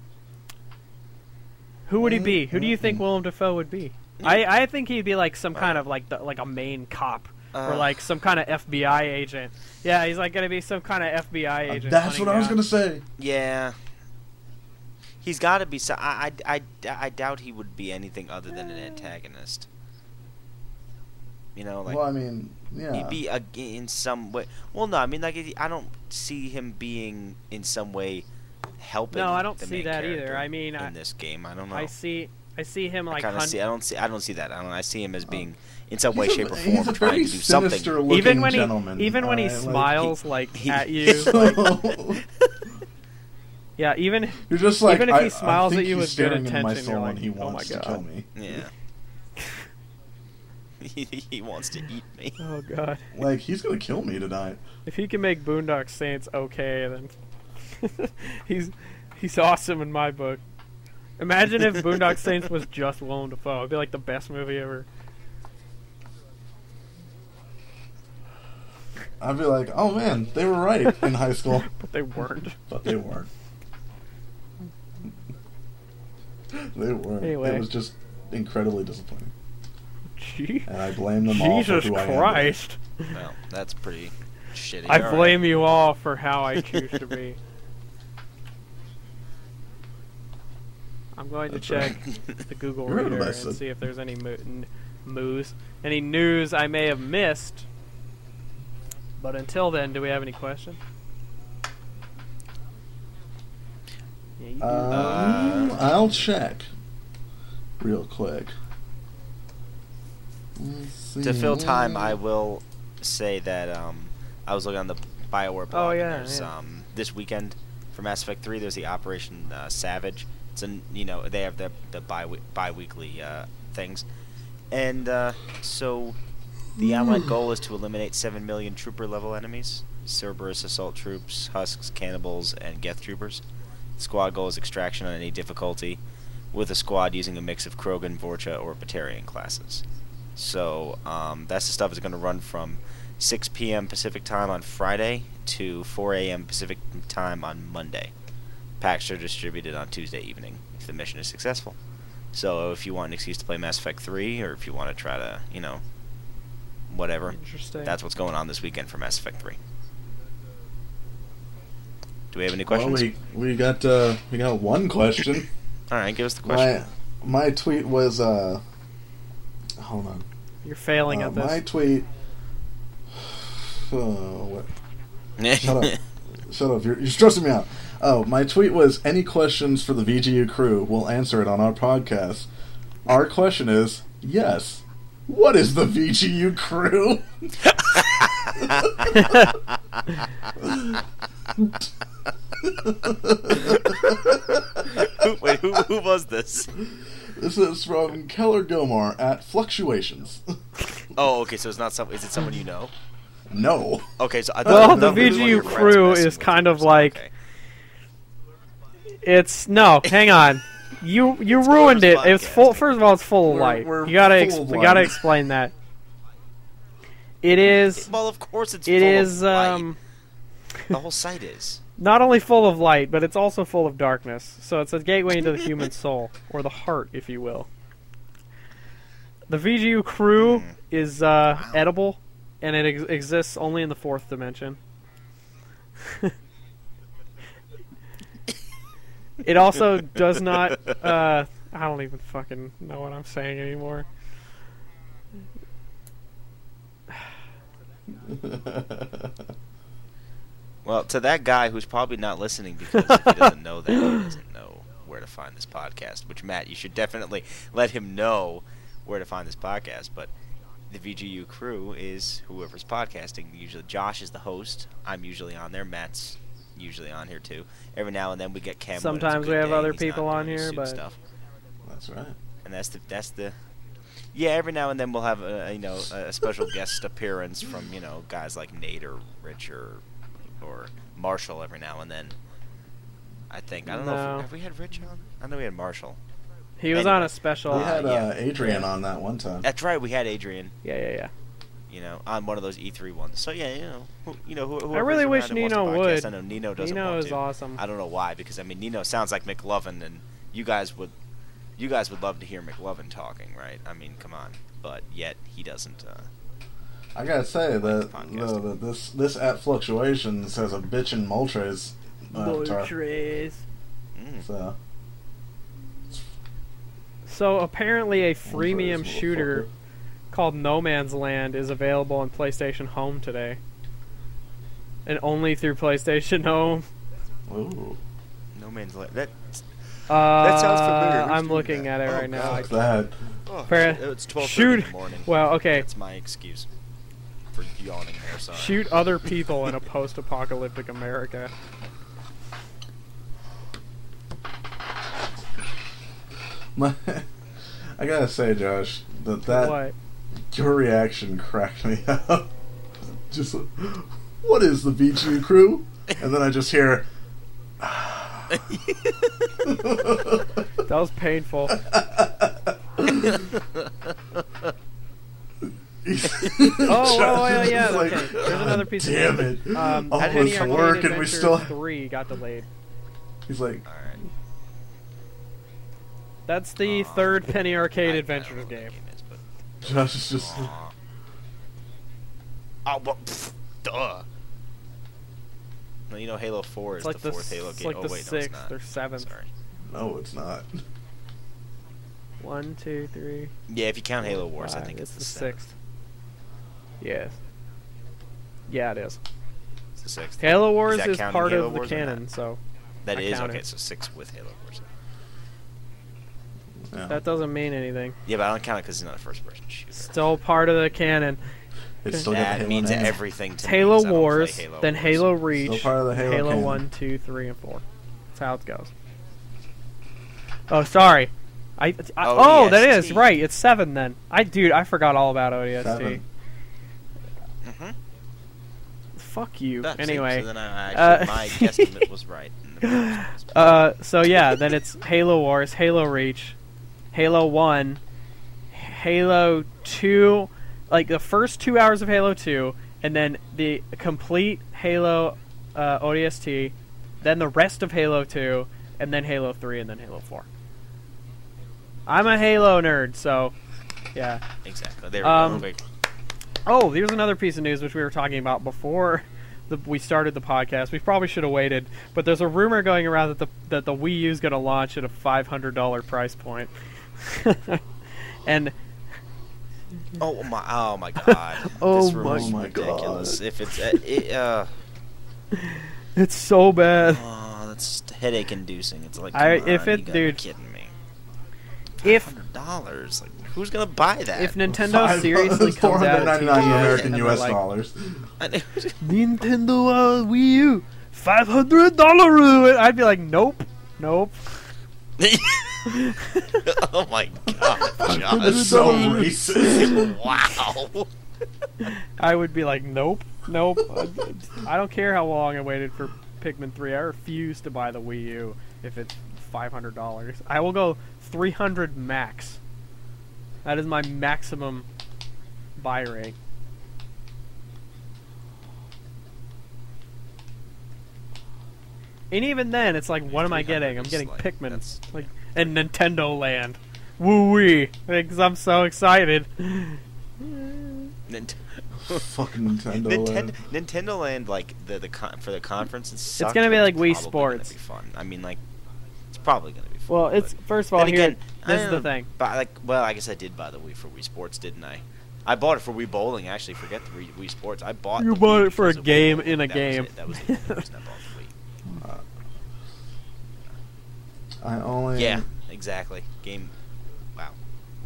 Who would he be? Who do you think Willem Dafoe would be? I, I think he'd be like some kind of like the, like a main cop or Uh, like some kind of FBI agent. Yeah, he's like gonna be some kind of FBI Uh, agent. That's hunting what I was down- gonna say. Yeah. He's got to be. So, I, I, I, I doubt he would be anything other than an antagonist. You know, like well, I mean, yeah. he'd be a, in some way. Well, no, I mean, like I don't see him being in some way helping. No, I don't the see main that either. I mean, in I- this game, I don't know. I see. I see him like kind of hunt- see. I don't see. I don't see that. I don't. I see him as oh. being in some He's way, a- shape, or form a trying to do something. even when he even when he alright? Like, smiles like, he- at you. like, yeah, even You're just like Even if he I smiles think at you with good staring my intention, soul you're like, he "Oh my wants to God." kill me. Yeah. he, he wants to eat me. oh god, Like he's gonna kill me tonight. if he can make Boondock Saints okay, then he's he's awesome in my book. Imagine if Boondock Saints was just Willem Dafoe. It'd be like the best movie ever. I'd be like, oh man, they were right in high school, But they weren't. but they weren't. they weren't. Anyway. It was just incredibly disappointing, Gee. and I blame them all for Jesus who I am today. Christ. Well, that's pretty shitty. I Alright. blame you all for how I choose to be. I'm going to That's check right. the Google You heard Reader and said. see if there's any mo- n- moves, any news I may have missed. But until then, do we have any questions? Yeah, you. Um, Uh, I'll check real quick. To fill time, I will say that um, I was looking on the Bioware blog. Oh, yeah, there's, yeah. Um, this weekend for Mass Effect 3, there's the Operation uh, Savage. It's an you know they have the the bi bi-weekly uh, things, and uh, so the Allied goal is to eliminate seven million trooper level enemies: Cerberus assault troops, husks, cannibals, and Geth troopers. The Squad goal is extraction on any difficulty, with a squad using a mix of Krogan, Vorcha, or Batarian classes. So um, that's the stuff that's going to run from 6 p.m. Pacific time on Friday to 4 a.m. Pacific time on Monday. Packs are distributed on Tuesday evening if the mission is successful. So if you want an excuse to play Mass Effect 3, or if you want to try to, you know, whatever, Interesting. that's what's going on this weekend for Mass Effect 3. Do we have any Well, questions? we we got uh, we got one question. All right, give us the question. my my tweet was uh, hold on. You're failing Uh, at this. my tweet. Oh, what? Shut up. Shut up. You're, you're stressing me out. Oh, my tweet was any questions for the VGU crew, we'll answer it on our podcast. Our question is yes. What is the VGU crew? wait, who, who was this? This is from Keller Gilmore at Fluctuations. Oh, okay. So it's not some. Is it someone you know? no. Okay, so I Well, the I thought it was one of VGU crew is kind of like- Okay. It's no, hang on. You you It's ruined it. Miller's It's full. First of all, it's full of We're- light. we're you gotta ex- you gotta explain that. It is. Well, of course it's. It full is Of light. um the whole site is. not only full of light, but it's also full of darkness. So it's a gateway into the human soul, or the heart, if you will. The VGU crew Hmm. is uh, edible, and it ex- exists only in the fourth dimension. it also does not. Uh, I don't even fucking know what I'm saying anymore. Well, to that guy who's probably not listening because if he doesn't know that, he doesn't know where to find this podcast. Which Matt, you should definitely let him know where to find this podcast. But the VGU crew is whoever's podcasting. Usually, Josh is the host. I'm usually on there. Matt's usually on here too. Every now and then we get Cam. when it's a Sometimes we have day other he's people on here, suit but- stuff. That's right. and that's the that's the yeah every now and then we'll have a you know a, a special guest appearance from you know guys like Nate or Rich or or Marshall every now and then I think I don't know if, have we had Rich on I know we had Marshall He was Anyway. on a special. We had uh, yeah. Adrian on that one time. that's right we had Adrian yeah, yeah, yeah. You know on one of those E3 ones so yeah you know who, you know who, I really wish and wants to Nino podcast, would. I know Nino doesn't Nino want is to awesome. I don't know why because I mean Nino sounds like McLovin and you guys would you guys would love to hear McLovin talking right I mean come on but yet he doesn't uh, I gotta say that Podcasting. though, that this this at Fluctuations has a bitchin' Moltres avatar. Boltres. mm. So So apparently, a freemium shooter called No Man's Land is available on PlayStation Home today, and only through PlayStation Home. Ooh. No No Man's Land. That Uh, sounds familiar. Who's I'm looking that? at it Oh, right now. God. I What's that? oh, Fair- it's 12:30 shoot. in the morning. Well, okay. That's my excuse for yawning there. Sorry. Shoot other people in a post-apocalyptic America. My, I gotta say, Josh, that that what? Your reaction cracked me up. Just, what is the VG crew? And then I just hear. That was painful. oh, oh, yeah, yeah, okay. There's another piece of Damn news. it! Um, All Penny this work and we Adventures still. 3 got delayed. He's like, All right. That's the Aw. third Penny Arcade I- I Adventures know what game. that is, Josh is just. Oh, well, pff, duh. Well, you know, Halo 4 It's is like the the, fourth s- Halo it's game. like oh, the wait, no, it's sixth not. or seventh. Sorry. No, it's not. One, two, three. Yeah, if you count Halo Wars, I think it's, the the seventh. sixth. Yes. Yeah, it is. It's the sixth. Halo Wars is, counting part Halo of the Wars or canon, so That I is okay. it. So six with Halo Wars. Yeah. that doesn't mean anything. Yeah, but I don't count it because it's not a first-person shooter. Still part of the canon. It's still that Halo means name. everything to It's me, Halo 'cause I don't play Wars, Halo then Wars. Halo Reach, Still part of the Halo canon. 1, 2, 3, and 4. That's how it goes. Oh, sorry. I, I oh, that is right. It's seven then. I dude, I forgot all about ODST. Seven. Mhm. Fuck you. That's anyway, so then I uh, my guesstimate was right. and the numbers was- uh, so yeah, then it's Halo Wars, Halo Reach, Halo One, Halo Two, like the first two hours of Halo Two, and then the complete Halo uh, ODST, then the rest of Halo Two, and then Halo Three, and then Halo Four. I'm a Halo nerd, so yeah. exactly. There we Um, go. Oh, here's another piece of news which we were talking about before the, we started the podcast. We probably should have waited, but there's a rumor going around that the that the Wii U is going to launch at a $500 price point. and Oh my! Oh my God! Oh this my- rumor's Oh ridiculous. God. If it's uh, it, uh, it's so bad. oh, that's headache inducing. It's like, I- come if on, it- you dude, kidding me. if- dollars, like who's gonna buy that? If Nintendo Five- seriously four comes out hundred at ninety nine TGS American U.S. like, dollars. Nintendo uh, Wii U, five hundred dollar, I'd be like, nope, nope. oh my God, That's so racist. wow. I would be like, nope, nope. I don't care how long I waited for Pikmin 3. I refuse to buy the Wii U if it's $500. I will go 300 max. That is my maximum buy rate. And even then, it's like, what am I getting? I'm getting like- Pikmin, that's- like, and Nintendo Land. Woo wee! Because I'm so excited. Nint- Fucking Nintendo. Nintendo, Land. Nintendo Land, like the the con- for the conference, it's gonna be like Wii Sports. Sports. Gonna be fun. I mean, like it's probably gonna be fun. Well, it's but- first of all then here. again, this is the thing. But like, well, I guess I did buy the Wii for Wii Sports, didn't I? I bought it for Wii Bowling. Actually, forget the Wii, Wii Sports. I bought. You the bought Wii it for a because of Wii game in a That game. Was it. That was the only reason I bought the Wii. I only. Yeah, exactly. Game. Wow.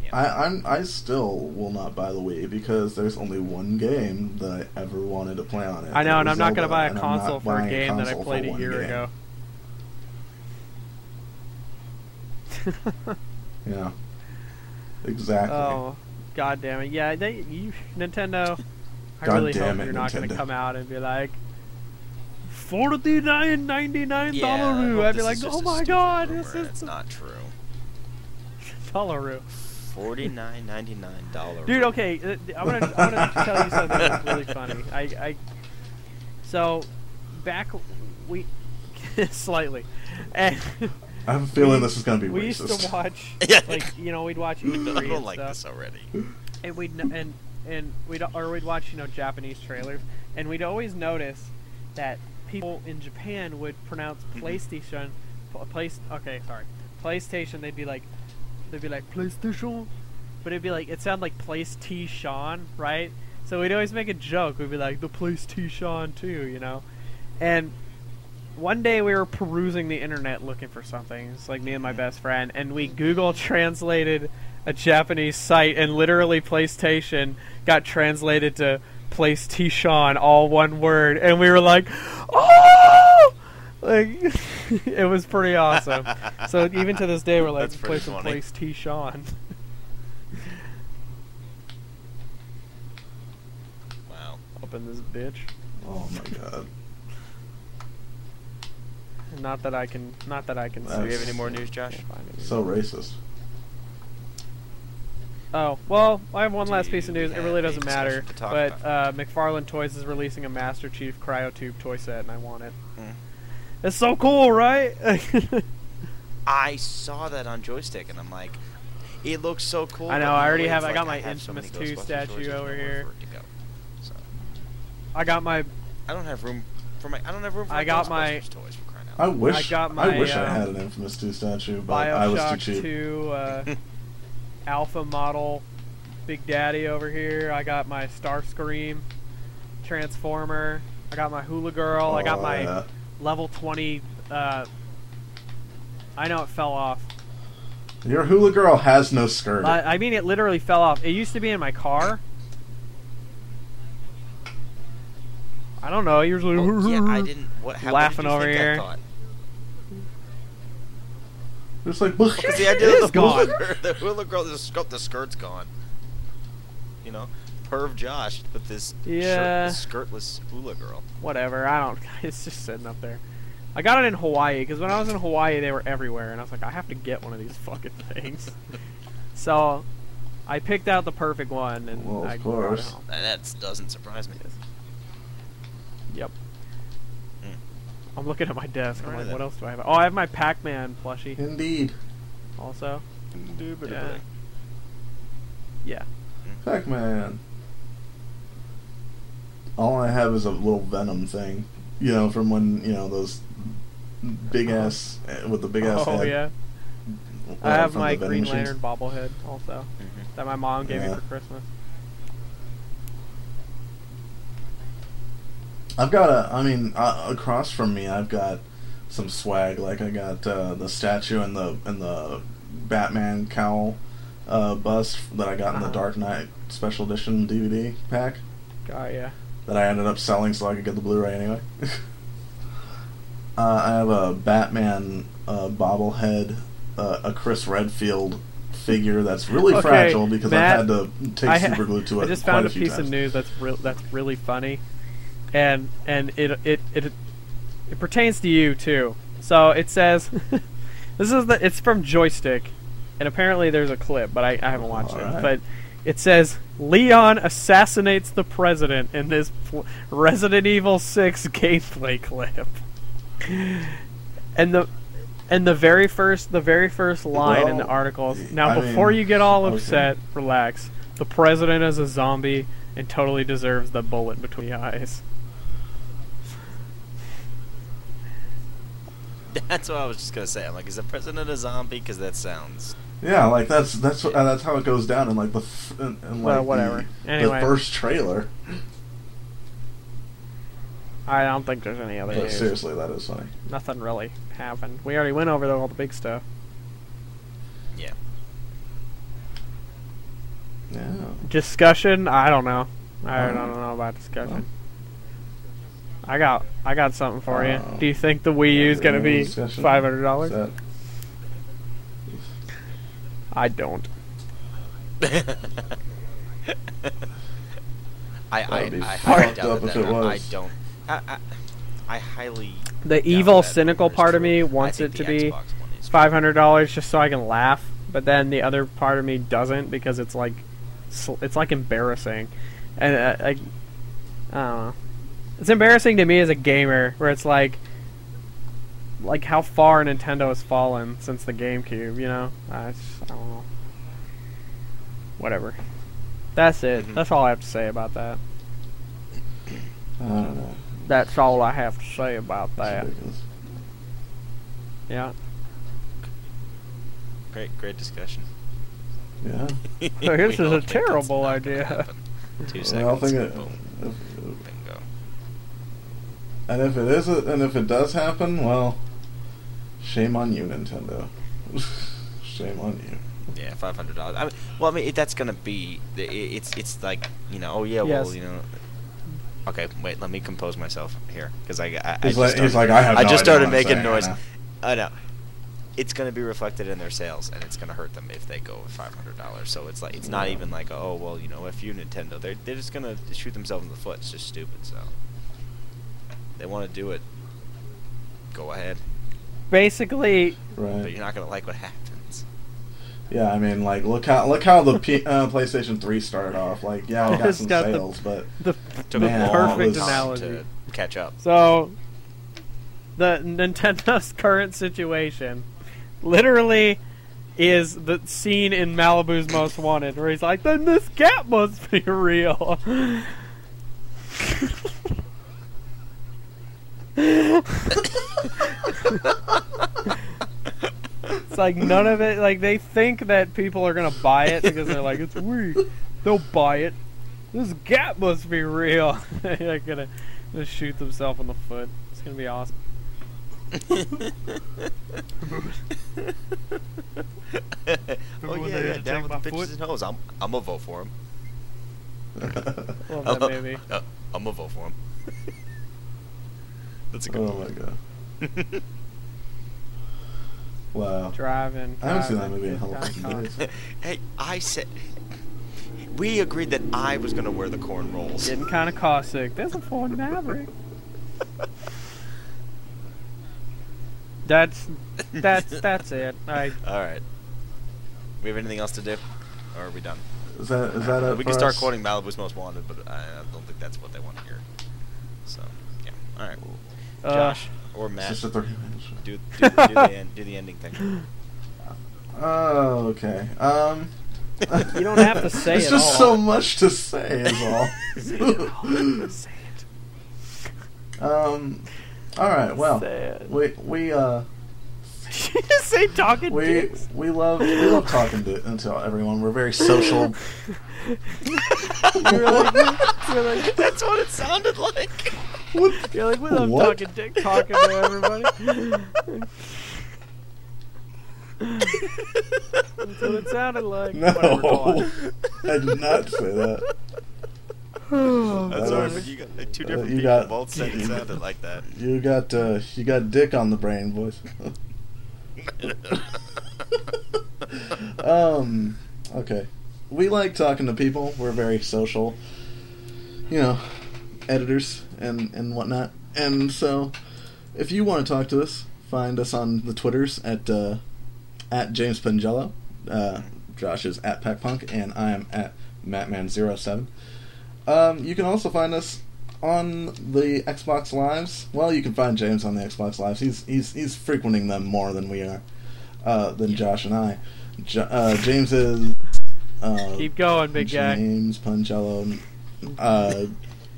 Yeah. I, I'm. I still will not buy the Wii because there's only one game that I ever wanted to play on it. I know, and I'm not going to buy a and I'm not console for a buying game that I played a year game. ago. Yeah. Exactly. Oh, god damn it! Yeah, they, you, Nintendo. I God really damn hope it, you're not going to come out and be like forty nine ninety nine Yeah, I dollar. hope I'd be like, oh my god, rumor this is It's not true. dollar. Forty nine ninety nine dollar. Dude, okay, uh, I'm gonna I'm gonna tell you something that's really funny. I, I so back we slightly, and I have a feeling we- this is going to be we racist. used to watch like you know we'd watch I E3 don't and like stuff. this already. and we'd kn- and and we'd or we'd watch you know Japanese trailers, and we'd always notice that people in Japan would pronounce Mhm. PlayStation, pl- place okay sorry, PlayStation. They'd be like, they'd be like PlayStation, but it'd be like it sounded like PlayStation, right? So we'd always make a joke. We'd be like the PlayStation too, you know, and one day we were perusing the internet looking for something. It's like me and my best friend, and we Google translated a Japanese site, and literally PlayStation got translated to PlayStation, all one word, and we were like, oh! Like, it was pretty awesome. so even to this day, we're like, That's play pretty some funny. PlayStation. Wow. Open this bitch. Oh my god. Not that I can. Not that I can. Do Do we have any more news, Josh? Can't find it. So racist. Oh well, I have one last piece of news. It really doesn't matter, discussion to talk but uh, McFarlane Toys is releasing a Master Chief Cryotube toy set, and I want it. Mm. It's so cool, right? I saw that on Joystiq, and I'm like, it looks so cool. I know, I already have- it's I got like my have so Infamous 2 statue over here. for it to go. So, I got my. I don't have room for my. I don't have room for I got my- toys for crying out I loud. wish. I my, wish I uh, had an Infamous 2 statue, but I was too Bioshock cheap. 2 uh, Alpha model Big Daddy over here. I got my Starscream Transformer. I got my Hula Girl. I got Oh, my yeah. level 20. Uh, I know it fell off. Your hula girl has no skirt. I, I mean, it literally fell off. It used to be in my car. I don't know. Usually, Well, yeah, I didn't. What, how, Laughing what did you over think I here. Thought? It's like, Because the idea is of the hula, gone. girl- the hula girl, the skirt, the skirt's gone. You know, perv Josh with this Yeah. shirt, skirtless hula girl. whatever. I don't. It's just sitting up there. I got it in Hawaii because when I was in Hawaii, they were everywhere, and I was like, I have to get one of these fucking things. so, I picked out the perfect one, and Well, of I brought it course. That doesn't surprise me. Yep. Mm. I'm looking at my desk. I'm like, what else do I have? Oh, I have my Pac-Man plushie Indeed. also. Indubitably. Yeah. yeah. Pac-Man. All I have is a little Venom thing. You know, from when, you know, those big ass, eh, with the big ass oh head. yeah. uh, I have my Green Lantern bobblehead also Mhm. that my mom gave me for Christmas. I've got a, I mean, uh, across from me, I've got some swag. Like I got uh, the statue and the and the Batman cowl uh, bust that I got in the Uh-huh. Dark Knight special edition DVD pack God, yeah. that I ended up selling so I could get the Blu-ray anyway. uh, I have a Batman uh, bobblehead, uh, a Chris Redfield figure that's really Okay, fragile because Matt, I've had to take I super glue to it. I just found a a piece times. of news that's real that's really funny, and and it it it it pertains to you too. So it says, this is the it's from Joystiq, and apparently there's a clip, but I, I haven't watched it. Alright. But it says Leon assassinates the president in this pl- Resident Evil Six gameplay clip, and the. And the very first, the very first line in the Well, article. is, Now, I before mean, you get all okay. upset, relax. The president is a zombie and totally deserves the bullet between the eyes. That's what I was just gonna say. I'm like, is the president a zombie? Because that sounds. Yeah, like that's that's what, uh, that's how it goes down in like the f- in, in, like Well, whatever. the, Anyway. first trailer. I don't think there's any other But news. seriously, that is funny. Nothing really happened. We already went over all the big stuff. Yeah. Yeah. Discussion? I don't know. I Uh, don't know about discussion. I got I got something for you. Uh, Do you think the Wii U is gonna be five hundred dollars? I don't. I I, I highly doubt that. I, I don't. I, I, I highly. The evil, cynical part of me wants it to be Xbox One is five hundred dollars just so I can laugh, but then the other part of me doesn't because it's like, it's like embarrassing, and uh, like, I don't know. It's embarrassing to me as a gamer, where it's like, like how far Nintendo has fallen since the GameCube. You know, I, just, I don't know. Whatever. That's it. Mhm. That's all I have to say about that. I. That's all I have to say about that. ridiculous. Yeah. Great, great discussion. Yeah. so This is a terrible idea. Two We seconds. all think it. boom, if- bingo. And if it is, a, and if it does happen, well, shame on you, Nintendo. shame on you. Yeah, five hundred dollars. I mean, well, I mean, it, that's gonna be. i- It's it's like you know. Oh yeah, well you know. Okay, wait. Let me compose myself here because I, I, I just like, started, he's like, I have. I no just idea started what I'm making saying right noise. I know. It's gonna be reflected in their sales, and it's gonna hurt them if they go with five hundred dollars. So it's like it's not even like oh well you know if you Nintendo they're they're just gonna shoot themselves in the foot. It's just stupid. So they want to do it. Go ahead, Basically, right. but Right. you're not gonna like what happens. Yeah, I mean, like, look how look how the P, uh, PlayStation Three started off. Like, yeah, it got some got the- sales, but the, Took Man, a perfect was- analogy. to catch up. So, the Nintendo's current situation literally is the scene in Malibu's Most Wanted, where he's like, "Then this cat must be real." it's like none of it. Like they think that people are gonna buy it because they're like, "It's weak." They'll buy it. This gap must be real. they're gonna just shoot themselves in the foot. It's gonna be awesome. oh yeah, they yeah, had to down with my the bitches foot? and hoes. I'm I'm gonna vote for him. Love that movie. Uh, I'm gonna vote for him. That's a good oh my god, wow. Driving. I haven't seen that movie in a good whole time fucking car. hey, I said we agreed that I was gonna wear the corn rolls. Getting kind of caustic. There's a Ford Maverick. That's that's that's it. I All right. We have anything else to do, or are we done? Is that is that it we can start us? quoting Malibu's Most Wanted, but I, I don't think that's what they want to hear. So yeah. All right. Uh, Josh or It's Matt, just a thirty minutes. do do, do the end, do the ending thing. Oh, okay. Um, You don't have to say It's it just all. so much to say, is all. say it. um, all right. Well, Say it. we we uh you just say talking we dicks. we love we love talking to, to everyone. We're very social. You're like, you're like, That's what it sounded like. you're like, we love What? talking dick, talking to everybody. That's what it sounded like. No, on. I did not say that. That's Uh, all right, but you got uh, two uh, different you people got- both said it sounded like that. You got uh, you got dick on the brain, boys. um, okay. We like talking to people. We're very social, you know, editors and and whatnot. And so, if you want to talk to us, find us on the Twitters at uh, at James Pangello. Uh, Josh is at PackPunk, and I am at Mattman07. Um, you can also find us on the Xbox Lives. Well, you can find James on the Xbox Lives. He's he's he's frequenting them more than we are, uh, than Josh and I. Jo- uh, James is. Uh, Keep going, big guy. James Puncello. Uh,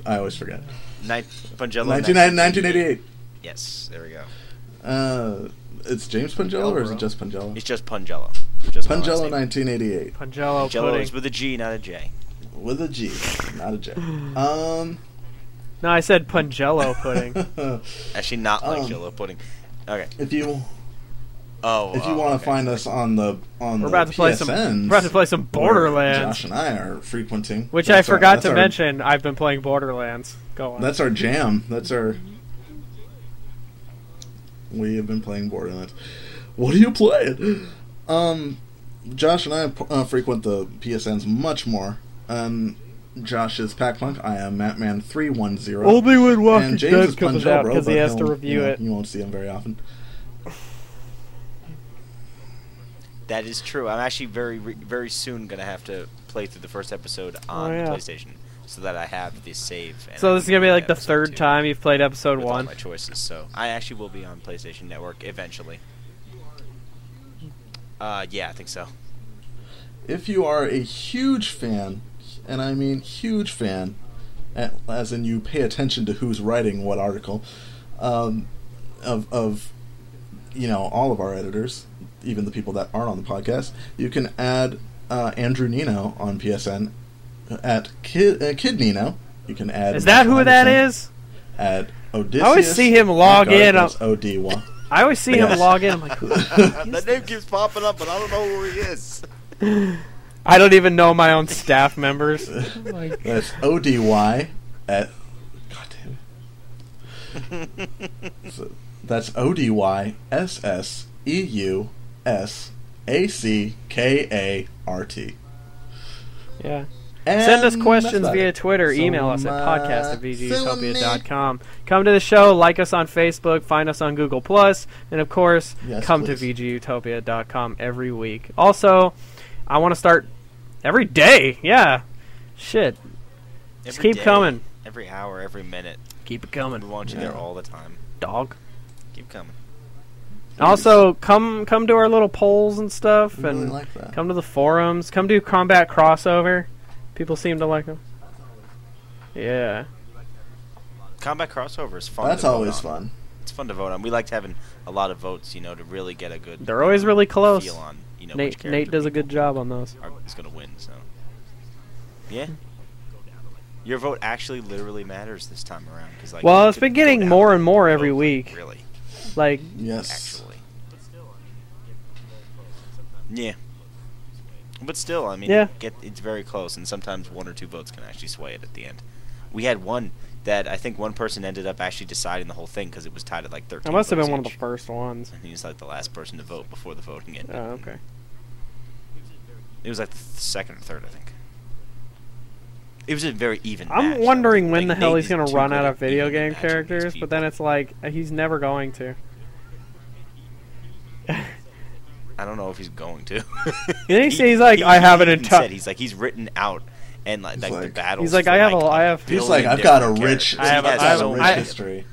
I always forget. Nin- Pungello. 19, 1988. Yes, there we go. Uh, it's James Pungello or is it just Pungello? It's just Pungello. Just my Pungello 1988 Pangello Jello pudding. is with a G, not a J. with a G, not a J. Um. No, I said Pungello pudding. Actually, not like Um, Jello pudding. Okay. if you Oh. if you oh, want to okay. find us on the on We're the about to play some. We're about to play some Borderlands, Josh and I are frequenting, which I That's our- forgot that's to our- mention. I've been playing Borderlands. Go on. That's our jam. That's our. We have been playing Borderlands. What are you playing? Um, Josh and I uh, frequent the PSNs much more. Um, Josh is Packpunk. I am Mattman three one zero. Only when Walking and James is Dead comes Punjel, out because he has to review you know, it. You won't see him very often. That is true. I'm actually very, very soon gonna have to play through the first episode on Oh, yeah. the PlayStation, so that I have the save. And So I this is gonna be like the third two time you've played episode with all one. my choices. So I actually will be on PlayStation Network eventually. Uh, yeah, I think so. If you are a huge fan, and I mean huge fan, as in you pay attention to who's writing what article, um, of of you know all of our editors, even the people that aren't on the podcast, you can add uh, Andrew Nino on PSN at Kid uh, Kid Nino. You can add Is that who that Henderson is? At Odysseus. I always see him log in, That's O-D-Y. I always see Yes. him log in. I'm like, who? that name keeps popping up, but I don't know who he is. I don't even know my own staff members. Like, That's O-D-Y. At, God damn it. So that's O D Y S S E U S A C K A R T. yeah. And Send us questions via. Twitter. So, email us at uh, podcast at vgutopia.com. Come to the show. Like us on Facebook. Find us on Google Plus, And, of course, Yes, come please. to vgutopia.com every week. Also, I want to start every day. Yeah. Shit. Just keep day, coming. Every hour, every minute. Keep it coming. We want you Yeah. there all the time. dog. Keep coming. Also, come come to our little polls and stuff, really and like that. come to the forums. Come do combat crossover. People seem to like them. Yeah. Combat crossover is fun. That's to vote always on. fun. It's fun to vote on. We liked having a lot of votes, you know, to really get a good. They're always really close. Feel on, you know, Nate character Nate does a good job on those. Are, is going to win. So. Yeah. Hmm. Your vote actually literally matters this time around because like. Well, you it's could been go getting down more and and more vote, every like, week. Really, Like, Yes. Yeah. But still, I mean, Yeah. get it's very close, and sometimes one or two votes can actually sway it at the end. We had one that I think one person ended up actually deciding the whole thing because it was tied at like 13. that must have been one of the first ones. And he was like the last person to vote before the voting ended. Oh, okay. It was like the th- second or third, I think. It was a very even. I'm match, wondering when Like, the hell Nate he's gonna run out of video game characters, but then it's like uh, he's never going to. I don't know if he's going to. Didn't he say he's like, "I have an even entire-" He's like he's written out and like, He's like, the like- battles. He's like, "I have a- like, I have-" He's like, I've got a rich. I have a- I've has I got his a rich I- history.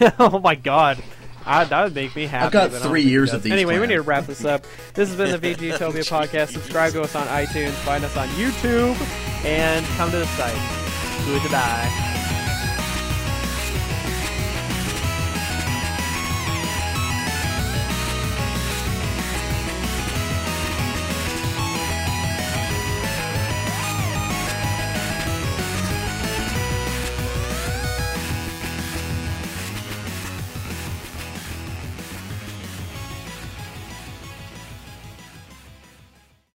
oh my god. I, that would make me happy. I've got but I don't three years of these Anyway, we need to wrap this up. This has been the VG Utopia podcast. Subscribe to us on iTunes, find us on YouTube, and come to the site. Goodbye.